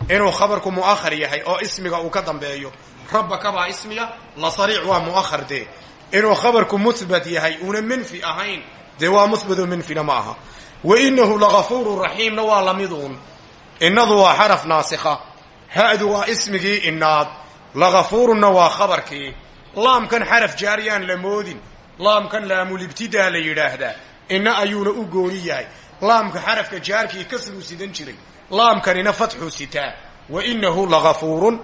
Inuu khabarku mu'ahar yahay oo ismiga uu ka dambeeyo. Rabbaka baa ismiga la sariic waa mu'ahar dee. Inuu khabarku muhbat yahay uuna manfi ahayn dee waa muhbatoo manfina ma aha. Wa inahu lagafuuru raxiimna waa lamiduun innadu waa xaraf naasikha. Ha'du waa ismigii inaad lagafuurunna waa khabarkii. Laamkan xaraf jaariyaan la moodin. Laamkan laamulibtidaa la yidhaahdaa inna ayuuna u gooni yahay. Laamka xarafka jaarkii kasruu sidan jiray. Laamkanina fatxuu sitaa. Wa inahu lagafuurun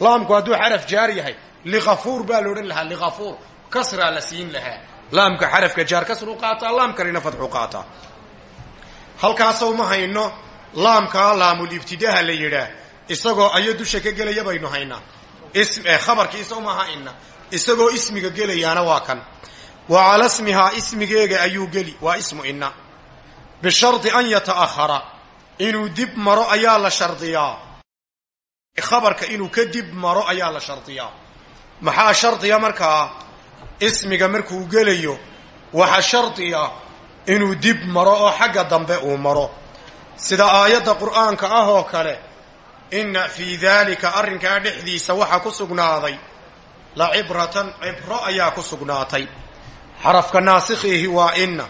laamku hadduu xaraf jaar yahay likafuur baa la odhan lahaa likafuur kasraa la siin lahaa. Laamka xarafka jaar kasru qaataa laamkanina fadxu qaataa. Halkaasow ma hayno laamkaa laamulibtidaha la yidhaah. Isagoo ayo dusha ka gelaya baynu haynaa khabarkii isaw maaha ina isagoo ismiga gelayaana waa kan wa cala smihaa ismigeega ayuu geli. Waa ismu ina bishardi an yata'ahara inuu dib maro ayaa la shardiyaa. Khabarka inuu ka dib maro ayaa la shardiyaa. Maxaa shardiya markaa? Ismiga markuu gelayo waxa shardiya inuu dib maro oo xagga dambe uu maro. Sida aayadda qur'aanka ah oo kale inna fii daalika arrinkaa dhexdiisa waxa ku sugnaaday. La cibratan cibro ayaa ku sugnaatay xarafka naasikhiihi waa inna.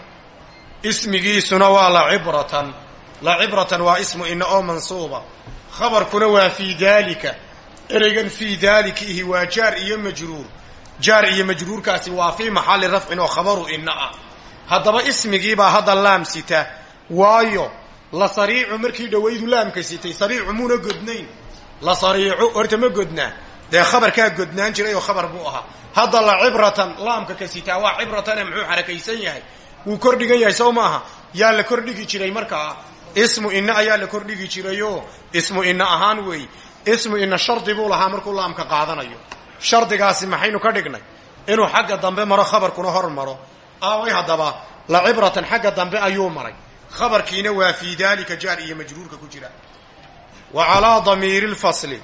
Ismigiisuna waa la cibratan. La cibratan waa ismu inna oo mansuuba. Khabarkuna waa fii daalika. Ereygan fii daalikiihi waa jaar iyo majruur. Jaar iyo majruurkaasi waa fii maxalli rafcin oo khabaru inna ah. Haddaba ismigiibaa hadda laam sita. Waayo la sariicu markii dhawaydu laamka sitay sariicu muuna godnayn. La sariicu horta ma godnaa. Dee khabarkaa godnaan jiray oo khabar buu ahaa hadda la cibratan laamka ka sitaa waa cibratane muxuu xarakaysan yahay. Wuu kordhigan yahay sow maaha. Yaa la kordhigi jiray markaa ismu inna ayaa la kordhigi jirayoo ismu inna ahaan weey ismu inna shardi buu lahaa markuu laamka qaadanayo. Shardigaasi maxaynu ka dhignay? Inuu xagga dambe maro khabarkuna hor maro. Aaway haddaba la cibratan xagga dambe ayuu maray. Khabarkiina waa fii daalika jaar iyo majruurka ku jira. Wa calaa damiiri lfasli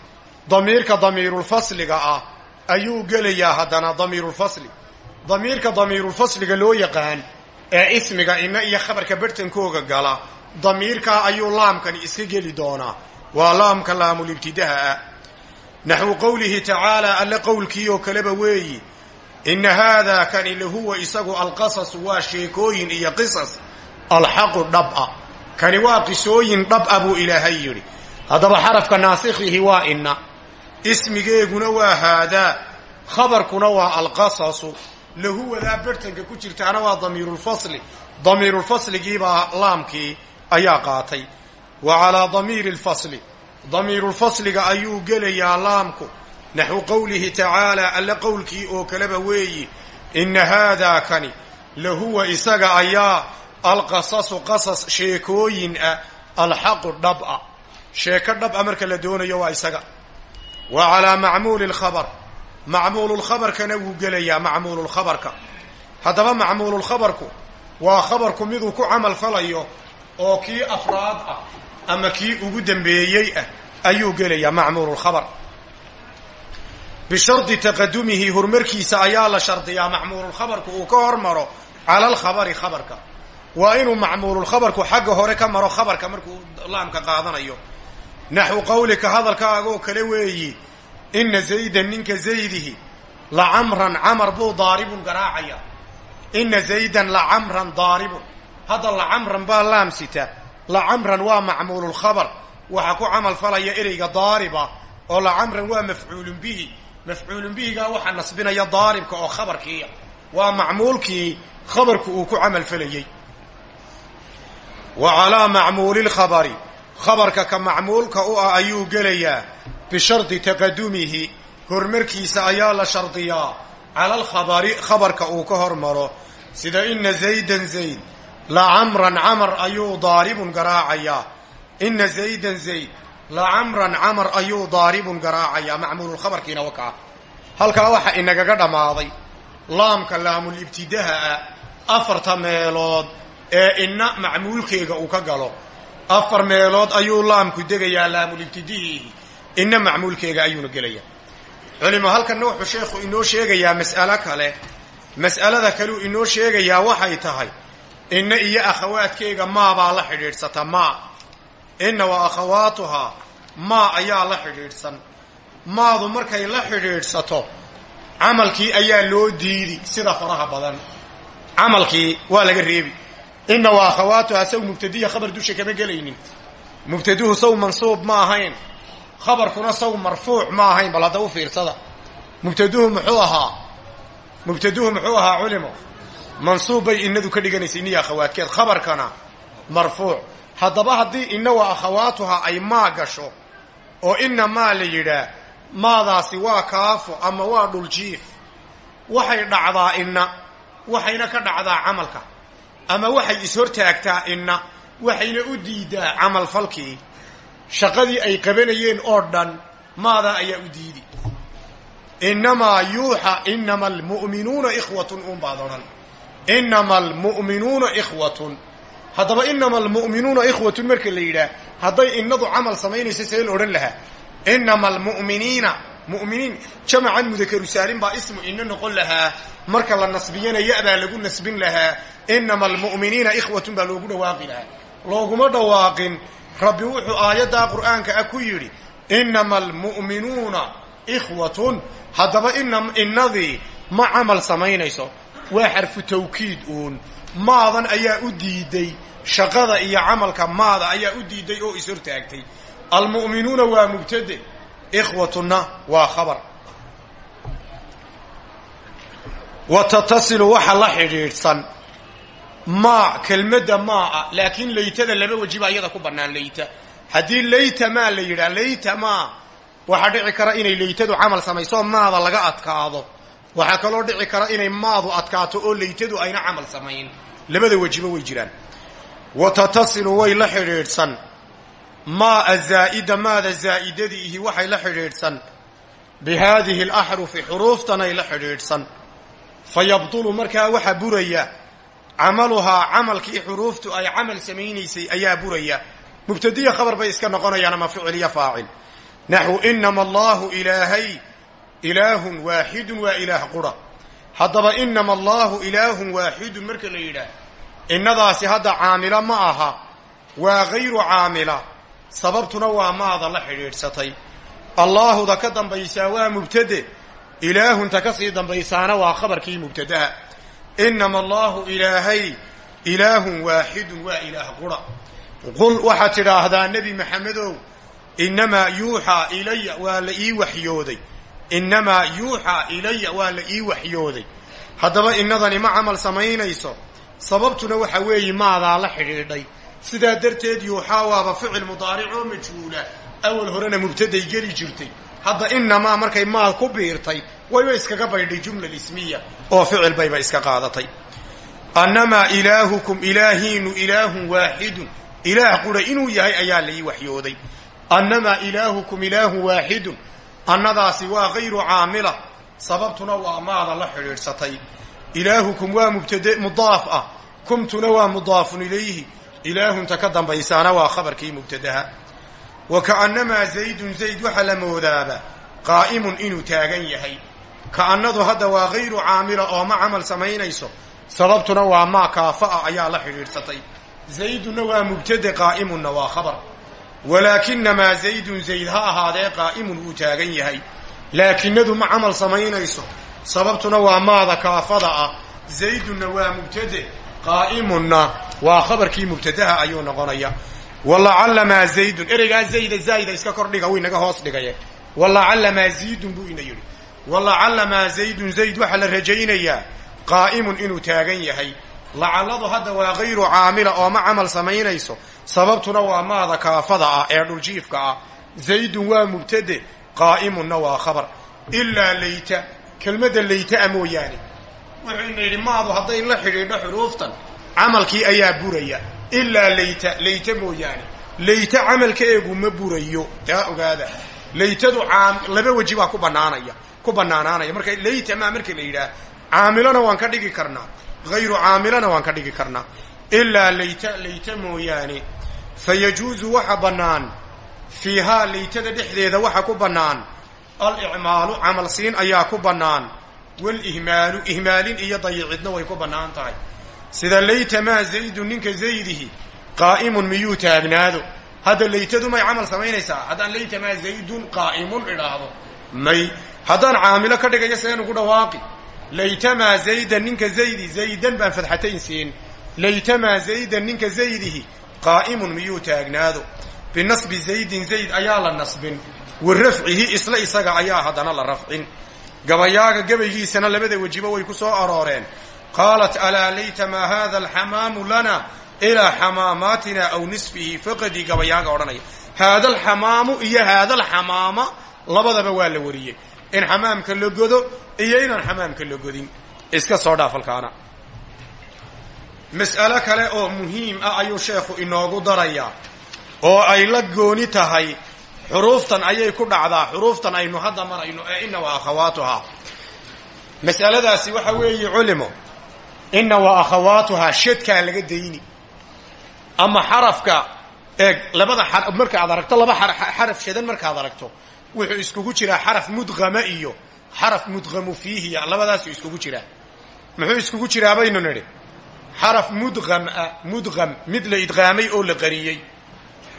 damiirka damiirulfasliga ah ayuu gelayaa haddana damiirulfasli damiirka damiirulfasliga loo yaqaan ee ismiga ina iyo khabarka barhtankooga gala damiirkaa ayuu laamkani iska geli doonaa. Waa laamka laamulibtidaha ah naxwu qowlihi tacaala alle qowlkii oo kaleba weeyi inna haadaa kani lahuwa isagu alqasasu waa sheekooyin iyo qisas alxaqu dhaba. Kani waa qisooyin dhaba buu ilaahay yidhi. Haddaba xarafka naasikhihi waa inna ismigeeguna waa haadaa khabarkuna waa alqasasu lahuwadaa bartanka ku jirtaana waa damiirulfasli damiirulfasligiibaa laamkii ayaa qaatay. Wa calaa damiiri lfasli damiirulfasliga ayuu gelayaa laamku. Naxwu qowlihi tacaala alle qowlkii oo kaleba weeyi inna haadaa kani lahuwa isaga ayaa alqasasu qasas sheekooyin ah alxaqu dhaba. Sheeko dhaba marka la doonayo waa isaga wa calaa macmuuli lkhabar macmuululkhabarkana wuu gelayaa macmuululkhabarka haddaba macmuululkhabarku waa khabarku miduu ku camal falayo oo kii afraad ah ama kii ugu dambeeyey ah ayuu gelayaa macmuululkhabar bishardi taqadumihi horumarkiisa ayaa la shardiyaa macmuululkhabarku uu ka hormaro cala alkhabari khabarka. Waa inuu macmuululkhabarku xagga hore ka maro khabarka markuu laamka qaadanayo naxwu qawlika hadalkaagoo kale weeyi ina zaydan ninka zaydihi lacamran camar buu daaribun garaacaya. Ina zaydan lacamran daaribun. Hadda lacamran baa laam sita lacamran waa macmuululkhabar waxaa ku camal falaya ereyga daariba oo lacamran waa mafcuulun bihi. Mafcuulun bihigaa waxaa nasbinaya daaribka oo khabarkiiya waa macmuulkii khabarku uu ku camal falayey wa calaa khabarka ka macmuulka u ah ayuu gelayaa. Bishardi taqadumihi horumarkiisa ayaa la shardiyaa. Cala alkhabari khabarka uu ka hormaro. Sida ina zaydan zayd lacamran camar ayuu daaribun garaacayaa. Ina zaydan zayd lacamran camar ayuu daaribun garaacayaa. Macmuululkhabarkiina wakaa halkaa waxaa inagaga dhammaaday laamka laamulibtidaha ah afarta meelood ee ina macmuulkeega uu ka galo afar meelood ayuu laamku degayaa laamulibtidihiihi ina macmuulkeega ayuuna gelayaa culimo halkanna wuxuu sheekhu inoo sheegayaa mas'alo kale. Mas'alada kaleu inoo sheegayaa waxay tahay inna iyo akhawaadkeega maabaa la xidhiidhsata maa. Inna wa akhawaatuhaa maa ayaa la xidhiidhsan. Maadu markay la xidhiidhsato camalkii ayaa loo diidi sida faraha badan. Camalkii waa laga reebi inna wa akhawaatuhaa saw mubtadiya khabar dusha kama gelaynin mubtaduhu saw mansuub ma ahayn khabarkuna saw marfuuc ma ahayn bal hadda u fiirsada mubtaduhu muxuu ahaa mubtaduhu muxuu ahaa culimo mansuub bay inadu ka dhiganaysay iniya akhawaadkeed khabarkana marfuuc haddaba haddii ina wa akhawaatuha ay maa gasho oo ina maa la yidhaah maadaasi waa kaafo ama waa dhuljiif waxay dhacdaa inna waxayna ka dhacdaa camalka ama waxay ishortaagtaa inna waxayna u diidaa camalfalkii shaqadii ay qabanayeen oo dhan maadaa ayaa u diidi. Innamaa yuuxa inama almu'minuuna ikhwatun uun baad odhan. Inama almu'minuuna ikhwatun. Haddaba inama almu'minuuna ikhwatun marka la yidhaah hadday innadu camal samaynayso see la odhan lahaa. Inama almu'miniina mu'miniin jamacan mudakaru saalim baa ismu ina noqon lahaa. Marka la nasbiyana ya-baa lagu nasbin lahaa inama almu'miniina ikhwatun baa loogu dhawaaqi lahaa looguma dhawaaqin rabbi wuxuu aayaddaa qur'aanka ah ku yidhi inama almu'minuuna ikhwatun haddaba innadii ma camal samaynayso waa xarfu tawkiid uun maadan ayaa u diiday shaqada iyo camalka maada ayaa u diiday oo ishortaagtay almu'minuuna waa mubtade ikhwatuna waa khabar wa tattasilu waxa la xidhiidhsan maa kelmadda maa ah laakiin laytada laba weji baa iyada ku bannaan layta. Haddii layta maa la yidhaha layta maa waxaa dhici kara inay laytadu camal samayso maada laga adkaado. Waxaa kaloo dhici kara inay maadu adkaato oo laytadu ayna camal samayn. Labada wejiba way jiraan. Wa tattasilu way la xidhiidhsan. Maa azaa'ida maada zaa'idadiihi waxay la xidhiidhsan. Bi haadihi alaxrufi xuruuftanay la xidhiidhsan. Fa markaa waxaa buraya camaluhaa camalkii xuruuftu ay camal samaynaysay ayaa buraya. Mubtadiya khabar bay iska noqonayaan ama ficil iyo faacil. Naxwu inama allahu ilaahay ilaahun waaxidun waa ilaah qura. Haddaba inama allahu ilaahun waaxidun marka la yidhaah innadaasi hadda caamila ma aha waa hayru caamila. Sababtuna waa maada la xidhiidhsatay. Allaahuda ka dambaysaa waa mubtade ilaahunta ka sii dambaysaana waa khabarkii mubtadaha inama allahu ilaahay ilaahun waaxidun waa ilaah qura qul waxaad tidhaahdaa nebi maxamedow innamaa yuuxaa ilaya waa la ii waxyooday innamaa yuuxaa ilaya waa la ii waxyooday haddaba innadani ma camal samaynayso sababtuna waxa weeye maadaa la xidhiidhay sidaa darteed yuuxaa waaba ficil mudaaric oo majhuula awal horena mubtaday geli jirtay hadda inamaa markay maad ku biirtay wayba iskaga baydhay jumla ismiya oo ficil bayba iska qaadatay. Annamaa ilaahukum ilaahiinu ilaahun waaxidun ilaah qura inuu yahay ayaa la ii waxyooday. Annamaa ilaahukum ilaahun waaxidun annadaasi waa hayru caamila. Sababtuna waa maada la xidhiidhsatay ilaahukum waa mubtade mudaaf ah. Kumtuna waa mudaafun ilayhi. Ilaahunta ka dambaysaana waa khabarkii mubtadaha wa ka'annamaa zaydun zayd waxaa la moodaaba qaa'imun inuu taagan yahay. Ka'annadu hadda waa hayru caamila oo ma camal samaynayso. Sababtuna waa maa kaafa'a ayaa la xidhiidhsatay zaydunna waa mubtade qaa'imunna waa khabar. Walaakinamaa zaydun zayd ha ahaadee qaa'imun wuu taagan yahay. Laakinadu ma camal samaynayso. Sababtuna waa maada kaafada ah. Zaydunna waa mubtade qaa'imunna. Waa khabarkii mubtadaha ayuu noqonaya walacalamaa zaydun ereygaa zayda zaayida iska kordhiga wuu inaga hoos dhigaye. Walacalamaa ziidun buu ina yidhi. Walacalamaa zaydun zayd waxaa la rajaynayaa. Qaa'imun inuu taagan yahay. Lacalladu hadda waa hayru caamila oo ma camal samaynayso. Sababtuna waa maada kaafada ah ee dhuljiifka ah. Zaydun waa mubtade qaa'imunna waa khabar. Ilaa layta kelmadda laytaa mooyaane. Wuxuu ina yidhi maadu hadday la xidhiidho xuruuftan camalkii ayaa buraya ilaa layta layta mooyaane. Layta camalka eegu ma burayo. Taa ogaada. Laytadu laba weji baa ku banaanaya ku bannaanaanaya marka layta maa marka la yidhaah caamilona waan ka dhigi karnaa. Hayru caamilana waan ka dhigi karnaa. Ilaa layta layta mooyaane. Fa yajuusu waxa bannaan. Fiihaa laytada dhexdeeda waxa ku bannaan. Alicmaalu camal siin ayaa ku bannaan. Walihmaalu ihmaalin iyo dayicidna way ku bannaan tahay sida layta maa zaydun ninka zaydihi qaa'imun miyuu taagnaado? Hadda laytadu may camal samaynaysaa? Haddaan layta maa zaydun qaa'imun idhaahdo may. Haddaan caamilo ka dhigayo seen ugu dhawaaqi. Laytamaa zaydan ninka zaydi zaydan baan fadxatayn siin. Laytamaa zaydan ninka zaydihi qaa'imun miyuu taagnaado? Binasbi zaydin zayd ayaa la nasbin. Wa rafcihi isla isaga ayaa haddana la rafcin. Gabayaaga gabaygiisana labada wejiba way ku soo arooreen qaalat alaa laytamaa hada alxamaamu lana ilaa xamaamaatina aw nisfihi faqadii gabayaaga odhanaya haada alxamaamu iyo haada alxamaama labadaba waa la wariyey in xamaamka la godo iyo inaan xamaamka la godin iska soo dhaaf halkaana mas'alo kale oo muhiim ah ayuu sheekhu inoogu darayaa oo ay la gooni tahay xuruuftan ayay ku dhacdaa xuruuftan aynu hadda marayno ee ina wa akhawaatuhaa mas'aladaasi waxa weeye culimo ina wa akhawaatuhaa shadkaa laga dayni. Ama xarafka eeg labada markaad aragto laba xaraf shadan markaad aragto wuxuu iskugu jiraa xaraf mudqama iyo xaraf mudqamu fiihiya labadaasuu iskugu jiraa. Muxuu iskugu jiraa baynu nidhi? Xaraf mudqam ah mudqam mid la idqaamay oo la qariyey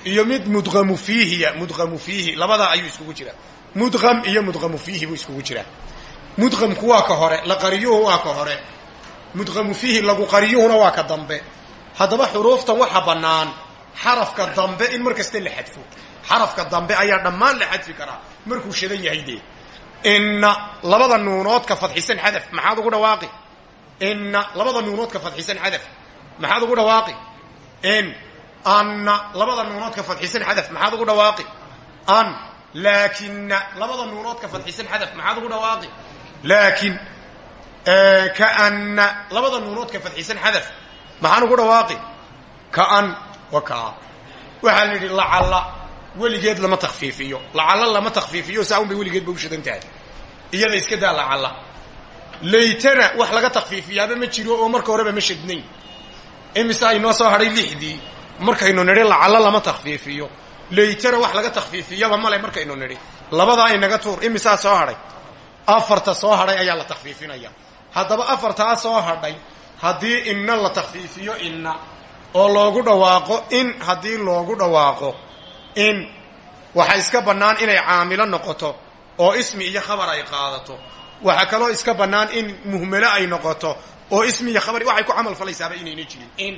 iyo mid mudqamu fiihiya mudqamu fiihi labadaa ayuu iskugu jiraa. Mudqam iyo mudqamu fiihi buu iskugu jiraa. Mudqamku waa ka hore la qariyuhu waa ka hore mudqamu fiihi lagu qariyuhuna waa ka dambe. Haddaba xuruuftan waxa bannaan xarafka dambe in mar kasta la xadfo. Xarafka dambe ayaa dhammaan la xadfi karaa. Markuu shadan yahay dee inna labada nuunoodka fadxisan xadaf maxaad ugu dhawaaqi? Inna labada nuunoodka fadxisan xadaf maxaad ugu dhawaaqi? In anna labada nuunoodka fadxisan xadaf maxaad ugu dhawaaqi? An laakinna labada nuunoodka fadxisan xadaf maxaad ugu dhawaaqi? Laakin kaanna labada nuunoodka fadxisan xadaf. Maxaan ugu dhawaaqi? Kaan wa kaa waxaa la yidhi lacalla weligeed lama takfiifiyo lacalla lama takfiifiyo saa un bay weligeed ba u shadan tahay. Iyada iska daa lacalla. Laytana wax laga takfiifiyaaba ma jiro oo marka horeba ma shadnayn imise aynoo soo hadhay lixdii? Markaynu nidhi lacalla lama takfiifiyo laytana wax laga takfiifiyaba male markaynu nidhi. Labadaa inaga tuur imisaa soo hadhay? Afarta soo hadhay ayaa la takfiifinaya haddaba afartaa soo hadhay haddii inna la takfiifiyo inna. Oo loogu dhawaaqo in haddii loogu dhawaaqo in. Waxa iska bannaan inay caamilo noqoto oo ismi iyo khabar ay qaadato. Waxaa kaloo iska bannaan in muhmelo ay noqoto oo ismi iyo khabar waxay ku camal falaysaaba inayna jirin. In.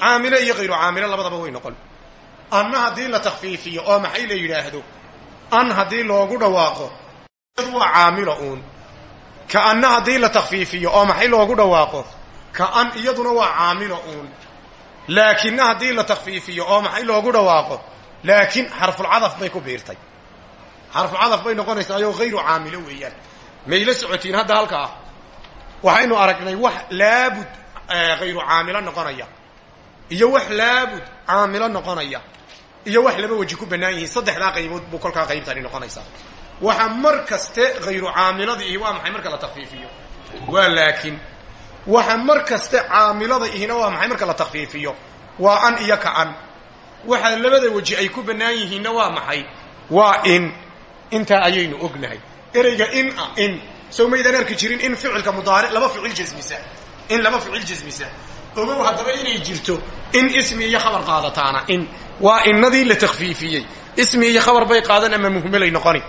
Caamilo iyo hayru caamilo labadaba way noqon. Anna haddii la takfiifiyo oo maxay la yidhaahdo? An haddii loogu dhawaaqo waa caamilo uun ka anna haddii la takfiifiyo oo maxay loogu dhawaaqo? Ka an iyaduna waa caamilo uun. Laakinna haddii la takfiifiyo oo maxay loogu dhawaaqo? Laakiin xarfulcadaf bay ku biirtay. Xarfulcadaf bay noqonaysaayoo hayru caamilo weeyaan. Mayla socotiin hadda halka ah. Waxaynu aragnay wax laabud hayru caamilo noqonaya. Iyo wax laabud caamilo noqonaya. Iyo wax laba weji ku bannaan yihiin. Saddexdaa qaybood buu kolkaa qaybtani noqonaysaa waxa mar kaste hayru caamilada ihi waa maxay marka la takfiifiyo waa laakin waxa mar kaste caamilada ihina waa maxay marka la takfiifiyo waa an iyo ka an. Waxa labada weji ay ku bannaan yihiinna waa maxay? Waa in. Intaa ayaynu ognahay. Ereyga in a in. Sow maydaan arki jirin in ficilka mudaaric laba ficil jasmisa in laba ficil jasmisa ogow haddaba inay jirto in ismi iyo khabar qaadataana in. Waa innadii la takfiifiyey ismi iyo khabar bay qaadan ama muhmelay noqoni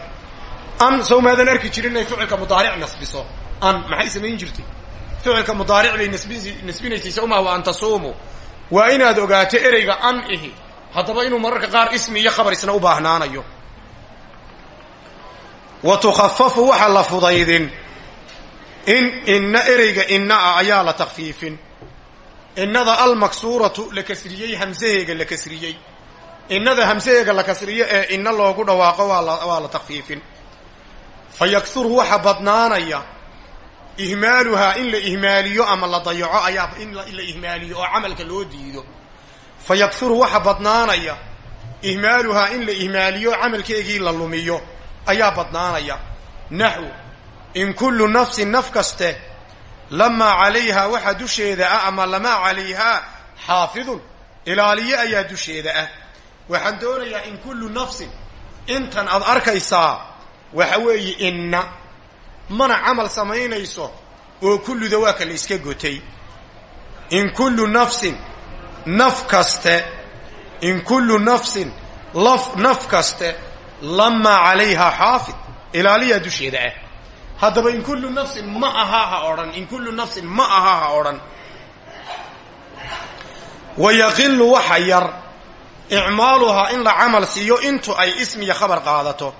an sow maadan arki jirin inay ficilka mudaaric nasbiso. An maxay samayn jirtay? Ficilka mudaaric bay nasbinaysay sawmaa wa an tasuumu. Waa inaad ogaato ereyga an ihi. Haddaba inuu mararka qaar ismi iyo khabar isna u baahnaanayo. Wa tukhafafu waxa la fudaydin. In inna ereyga inna ah ayaa la takfiifin innada almaksuuratu la kasriyey hamsaheega la kasriyey. Innada hamsaheega la kasriyo ee inna loogu dhawaaqo waa la takfiifin fa yaksuru waxa badnaanaya. Ihmaaluhaa in la ihmaaliyo ama la dayaco ayaa in la ihmaaliyo oo camalka loo diido. Fa yaksuru waxa badnaanaya. Ihmaaluhaa in la ihmaaliyo camalkeegii la lumiyo ayaa badnaanaya. Naxwu in kullu nafsin naf kaste lamaa calayhaa waxa dusheeda ah ama lamaa calayhaa xaafidun ilaaliye ayaa dusheeda ah. Waxaan doonayaa in kullu nafsin intan aad arkaysaa waxa weeye inna. Mana camal samaynayso oo kulluda waa la iska gotay. In kullu nafsin naf kaste. In kullu nafsin naf kaste. Lamaa calayhaa xaafid. Ilaaliyaa dusheeda ah. Haddaba in kullu nafsin ma aha ha odhan. In kullu nafsin ma aha ha odhan. Wa yaqilu waxa yar. Icmaaluhaa in la camal siiyo intu ay ismiya khabar qaadato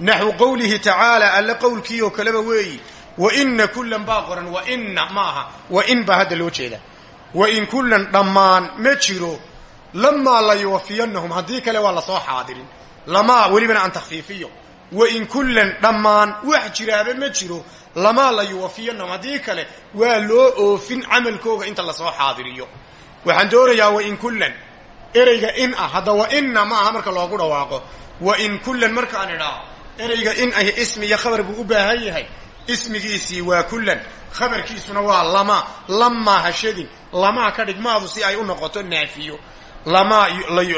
naxwu qowlihi tacaala alle qowlkii oo kaleba weeyi wa ina kullan baa qoran wa inna ma aha wa in baa hadda loo jeeda wa in kullan dhammaan ma jiro lamaa la yuwafiyanahum haddii kale waa la soo xaadirin lamaa welibana aan takfiifiyo wain kullan dhammaan wax jiraaba ma jiro lamaa la yuwafiyanahum haddii kale waa loo oofin camalkooga inta la soo xaadiriyo waxaan doonayaa wain kullan ereyga in ah hadda wa inna ma aha marka loogu dhawaaqo wain kullan markaan idhaa ereyga in ah ismi iyo khabar buu u baahan yahay. Ismigiisii waa kullan khabarkiisuna waa lama lamaa hashadin lamaa ka dhig maadu si ay u noqoto naafiyo. Lamaa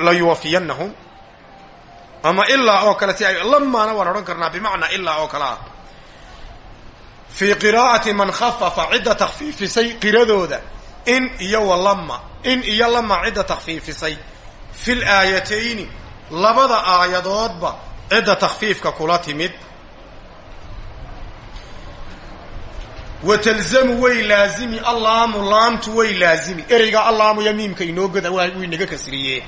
la yuwafiyanahum ama ilaa oo kale si ay lamaana waan odhan karnaa bimacnaa ilaa oo kale ah. Fii qiraa'ati man khafafa cidda takhfiifisay qiradooda in iyo wa lama in iyo lama cidda takhfiifisay fil aayatayni labada aayadoodba cidda takhfiifka kula timid. Wa talzamu way laazimi allaamu laamtu way laazimi. Ereygaa allaamu yo miimka inoo goda waa wuu inaga kasriyee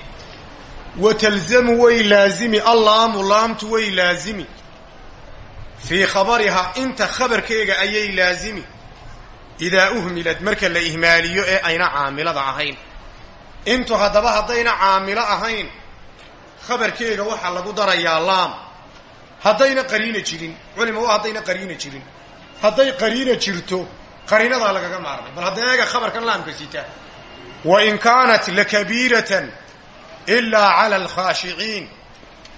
wa talzamu way laazimi allaamu laamtu way laazimi. Fii khabarihaa inta khabarkeega ayay laazimi. Idaa uhmilad marka la ihmaaliyo ee ayna caamilada ahayn. Intu haddaba haddayna caamilo ahayn khabarkeega waxaa lagu darayaa laam. Haddayna qariina jirin. Culima waa haddayna qariina jirin. Hadday qariina jirto qariinadaa lagaga maarmay. Bal hadda eega khabarkan laamka sita wain kaanat lakabiiratan ilaa cala alkhaashiciin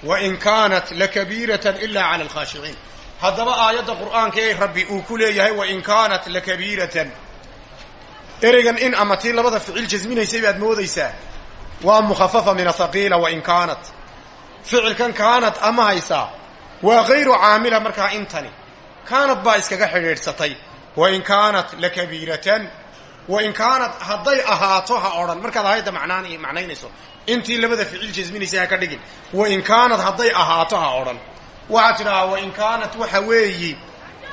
wain kaanat lakabiiratan ilaa cala alkhaashiciin haddaba aayadda qur'aanka ee rabbi uu ku leeyahay wain kaanat lakabiiratan. Ereygan in ama tii labada ficil jasminaysay baad moodaysaa waa mukhafafa min athaqiila wain kaanat. Ficilkan kaanat ama haysaa waa hayru caamila markaa intani. Kaanad baa iskaga xidhiidhsatay. Wain kaanat lakabiiratan wain kaanat hadday ahaato ha odhan. Markaad macnaan macnaynayso. Intii labada ficil jasminaysay ha ka dhigin. Wain kaanat hadday ahaato ha odhan. Waxaad tidhahaa wain kaanat waxa weeyi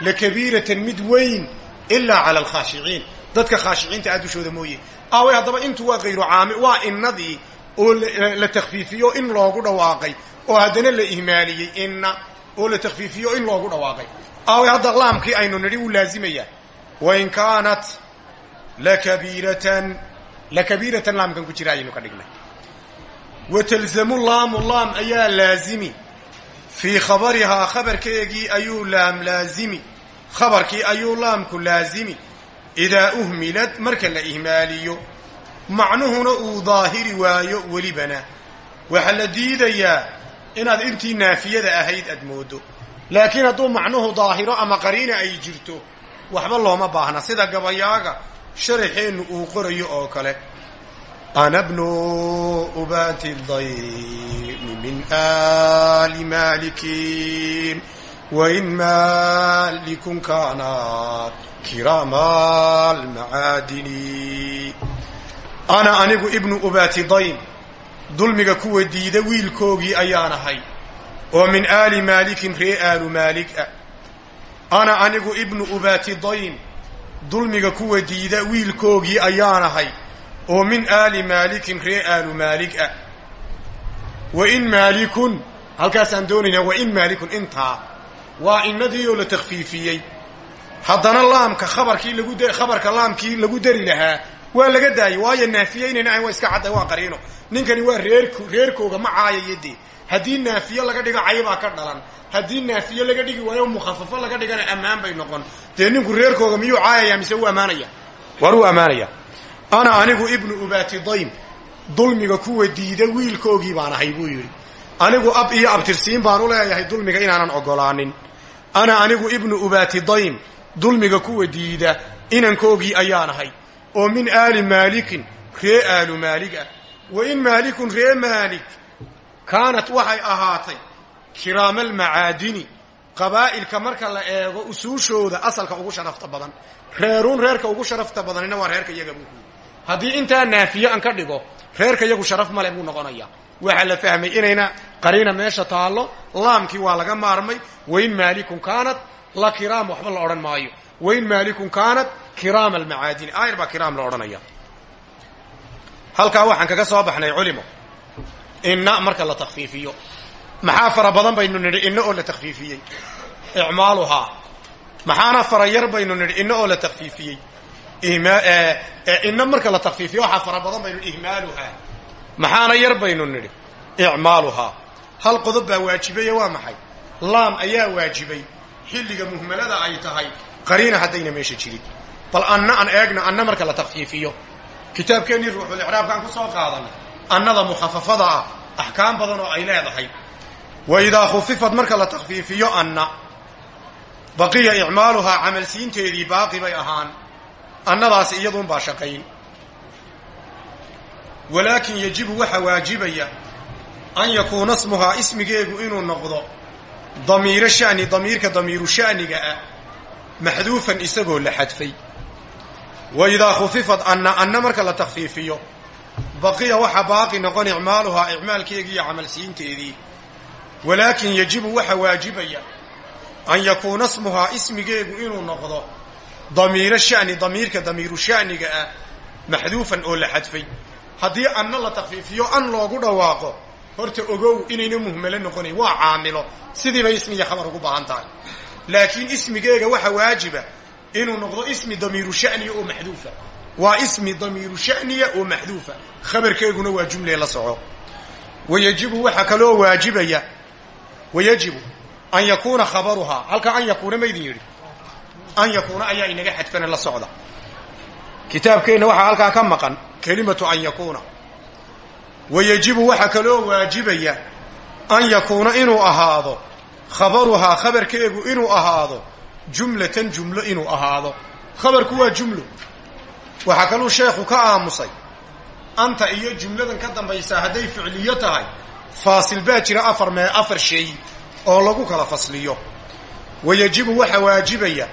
lakabiiratan mid weyn ilaa cala alkhaashiciin dadka khaashiciinta ah dushooda mooye aaway haddaba intu waa hayru caamil waa innadii oo la takhfiifiyo in loogu dhawaaqay oo haddana la ihmaaliyey inna oo la takhfiifiyo in loogu dhawaaqay. Aaway hadda laamkii aynu nidhi wuu laazimayaa wain kaanat lakabiiratan lakabiiratan laamkan ku jira ayaynu ka dhignay. Wa talzamu laamu laam ayaa laazimi. Fii khabarihaa khabarkeegii ayuu laam laazimi. Khabarkii ayuu laamku laazimi idaa uhmilad marka la ihmaaliyo macnuhuna uu daahiri waayo welibana waxaa la diidayaa inaad intii naafiyada ahayd aad moodo laakiin hadduu macnuhu daahiro ama qariina ay jirto waxba looma baahna sida gabayaaga sharaxeennu uu qorayo oo kale ana bnu ubati daymi min ali malikin wain malikun kaanat kiraama almacaadini ana anigu ibnu ubati daym dulmiga kuwa diida wiilkoogii ayaan ahay oo min aali maalikin ree aalu maalik ah ana anigu ibnu ubati daym dulmiga kuwa diida wiilkoogii ayaan ahay oo min aali maalikin ree aalu maalik ah wain maalikun halkaasaan doonaynaa wain maalikun intaa waa inadii oo la takhfiifiyey haddana laamka khabarkii lagu khabarka laamkii lagu dari lahaa waa laga daayey waayo naafiye inayna iska cadday waa qariino. Ninkani waa reer reerkooga ma caayaya dee haddii naafiye laga dhigo caybaa ka dhalan. Haddii naafiye laga dhigi waayo mukhafafo laga dhigana ammaan bay noqon. Dee ninku reerkooga miyuu caayaya mise u ammaanaya? Waar uu ammaanaya. Ana anigu ibnu ubati daym dulmiga kuwa diida wiilkoogii baan ahay buu yidhi. Anigu ab iyo abtirsiin baan u leeyahay dulmiga inaanan ogolaanin ana anigu ibnu ubati daym dulmiga kuwa diida inankoogii ayaan ahay. Oo min aali maalikin ree aalu maalig ah. Wa in maalikun ree maalik kaanat waxay ahaatay kiraama almacaadini qabaa'ilka marka la eego usuushooda asalka ugu sharafta badan. Reeruun reerka ugu sharafta badanina waa reerka iyaga buu haddii intaa naafiye aan ka dhigo reerka iyagu sharaf male buu noqonaya waxaa la fahmay inayna qariina meesha taallo laamkii waa laga maarmay wain maalikun kaanat la kiraam waxba la odhan maayo. Wain maalikun kaanat kiraama almacaadini aayar baa kiraam la odhanaya. Halkaa waxaan kaga soo baxnay culimo. Inna marka la takhfiifiyo. Maxaa fara badan baynu nidhi inna oo la takhfiifiyey. Icmaaluhaa maxaana fara yar baynu nidhi inna oo la takhfiifiyey. Inna marka la takhfiifiyo waxaa fara badan baynu ihmaaluhaa maxaana yar baynu nidhi icmaaluhaa hal qodob baa waajibaya waa maxay? Laam ayaa waajibay xilliga muhmalada ay tahay. Qariina haddayna meesha jirin. Bal anna aan eegna anna marka la takfiifiyo kitaabkeennii ruuxulicraabkaan ku soo qaadanay annada mukhafafada ah axkaam badan oo ay leedahay. Wa idaa khufifad marka la takfiifiyo anna baqiya icmaaluhaa camalsiinteedii baaqi bay ahaan. Annadaasi iyaduunbaa shaqayn. Walaakin yajibu waxa waajibaya an yakuuna smuhaa ismigeegu inuu noqdo damiiro shani damiirka damiiru sha'niga ah maxduufan isagoo la xadfay. Wa idaa khufifad anna anna marka la takfiifiyo baqiya waxa baaqi noqon icmaaluhaa icmaalkeegii iyo camalsiinteedii. Walaakin yajibu waxa waajibaya an yakuuna smuhaa ismigeegu inuu noqdo damiiro shani damiirka damiiru sha'niga ah maxduufan oo la xadfay. Haddii anna la takfiifiyo an loogu dhawaaqo horta ogow inayna muhmalo noqonayn waa caamilo. Sidiibay ismiya khabar ugu baahan tahay. Laakiin ismigeega waxa waajiba inuu noqdo ismi damiiru shaniya oo maxduufa. Waa ismi damiiru shaniya oo maxduufa. Khabarkeeguna waa jumlee la soco. Wayajibu waxaa kaloo waajibaya wayajibu an yakuuna khabaruhaa halkaa an yakuuna maydin yidhi. An yakuuna ayaa inaga xadfana la socda. Kitaabkeenna waxaa halkaa ka maqan kelimatu an yakuuna wayajibu waxaa kaloo waajibaya an yakuuna inuu ahaado. Khabaruhaa khabarkeegu inuu ahaado. Jumlatan jumlo inuu ahaado. Khabarku waa jumlo. Waxaa kaluu sheekhu ka aamusay. Anta iyo jumladan ka dambaysaa hadday ficliyo tahay faasil baa jira afar mee afar shay oo lagu kala fasliyo. Wayajibu waxa waajibaya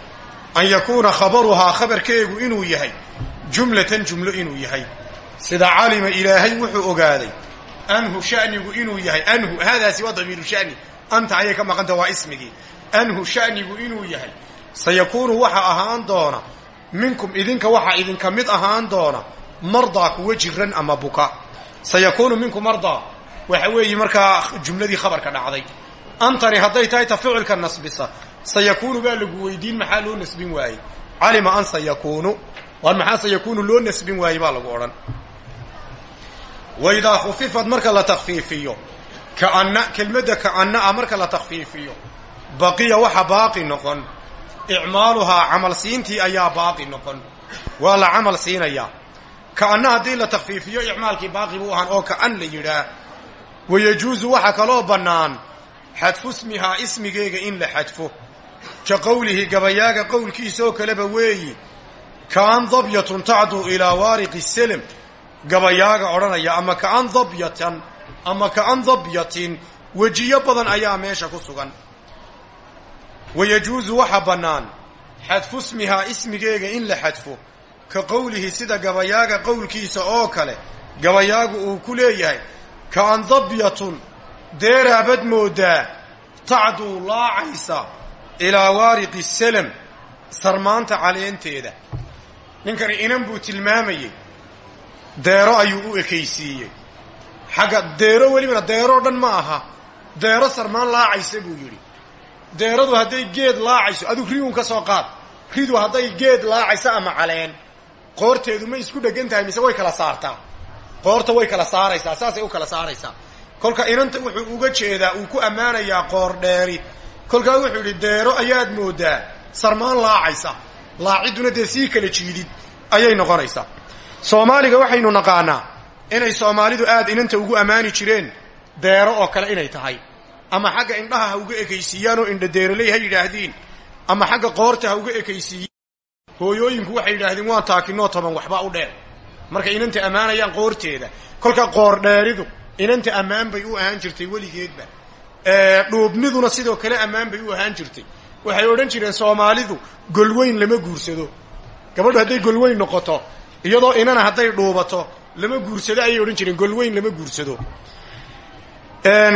an yakuuna khabaruhaa khabarkeegu inuu yahay. Jumlatan jumlo inuu yahay sida calima ilaahay wuxuu ogaaday anhu shanigu inuu yahay anhu haadaasi waa damiiru shani anta ayay ka maqanta waa ismigii. Anhu shanigu inuu yahay sayakuunu waxa ahaan doona minkum idinka waxa idinka mid ahaan doona mardaa kuwa jiran ama buka. Sayakuunu minkum mardaa waxa weeye markaa jumladii khabarka dhacday. Antani hadday tahay ta ficilka nasbisa sayakuunu baa lagu weydiin maxaa loo nasbin waayey? Calima an sayakuunu waan maxaa sayakuunu loo nasbin waayey baa lagu odhan waidaa khufifad marka la takfiifiyo kaanna kelmadda kaanna ah marka la takfiifiyo baqiya waxa baaqi noqon. Icmaaluhaa camal siintii ayaa baaqi noqon. Waa la camal siinayaa. Kaanna haddii la takfiifiyo icmaalkii baaqi buu ahaan oo kaan la yidhaah wayajuusu waxaa kaloo bannaan xadfu smihaa ismigeega in la xadfo. Ka qowlihi gabayaaga qowlkiisaoo kaleba weeyi kaan dabyatun tacduu ilaa waariqi selem gabayaaga odhanaya ama kaan dabyatan ama kaan dabyatin. Wejiyo badan ayaa meesha ku sugan. Wayajuusu waxa bannaan xadfu smihaa ismigeega in la xadfo. Ka qowlihi sida gabayaaga qowlkiisa oo kale gabayaagu uu ku leeyahay kaan dabyatun deeraabad moodaa tacduu laacaysa ilaa waariqi selem sarmaanta caleenteeda ninkani inan buu tilmaamayey deero ayuu u ekaysiiyey. Xagga deero welibana deeroo dhan ma aha. Deero sarmaan laacaysa buu yidhi. Deeradu hadday geed laacayso aduu riun ka soo qaad. Ridu hadday geed laacayso ama caleen qoorteedu ma isku dhegan tahay mise way kala saartaa? Qoorta way kala saaraysaa saasay u kala saaraysaa. Kolka inanta wuxuu uga jeedaa uu ku ammaanayaa qoor dheeri. Kolkaa wuxuu yidhi deero ayaad moodaa sarmaan laacaysa. Laacidduna dee sii kala jiidid ayay noqonaysaa soomaaliga waxaynu naqaanaa inay soomaalidu aad inanta ugu ammaani jireen deero oo kale inay tahay. Ama xagga indhaha ha uga ekaysiiyaan oo indha deeroley ha yidhaahdiin ama xagga qoorta ha uga ekaysiiyaan hooyooyinku waxay yidhaahdeen waan taakinoo toban waxba u dheer. Markay inanta ammaanayaan qoorteeda kolka qoor dheeridu inanta ammaan bay u ahaan jirtay weligeedba. Dhuubniduna sidoo kale ammaan bay u ahaan jirtay. Waxay odhan jireen soomaalidu golweyn lama guursado. Gabadhu hadday golweyn noqoto iyadoo inana hadday dhuubato lama guursado ayay odhan jireen golweyn lama guursado.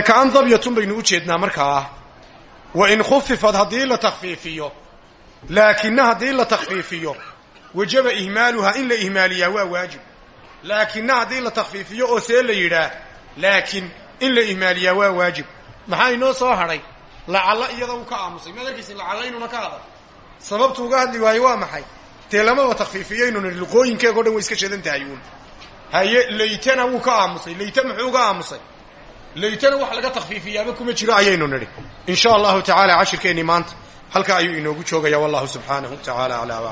Kaan dabyatun baynu u jeednaa markaa wa in khufifad haddii la takfiifiyo laakina haddii la takfiifiyo wajaba ihmaaluhaa in la ihmaaliyaa waa waajib. Laakina haddii la takfiifiyo oo see la yidhaah laakin in la ihmaaliyaa waa waajib. Maxaa inoo soo hadhay? Lacalla iyada u ka aamusay. Maad lacalla inuuna ka hadal. Sababtu uga hadli waayo waa maxay dee lamaba takfiifiyaynu nidhi luqooyinkeego dhan way iska shadan tahay haye laytana wuu ka aamusay layte muxuu uga aamusay? Laytana wax laga takfiifiyaaba kuma jiro ayaynu nidhi. In sha allahu tacaala cashirkeennii maanta ayuu inoogu joogaya wallahu subxaanahu tacaala alaa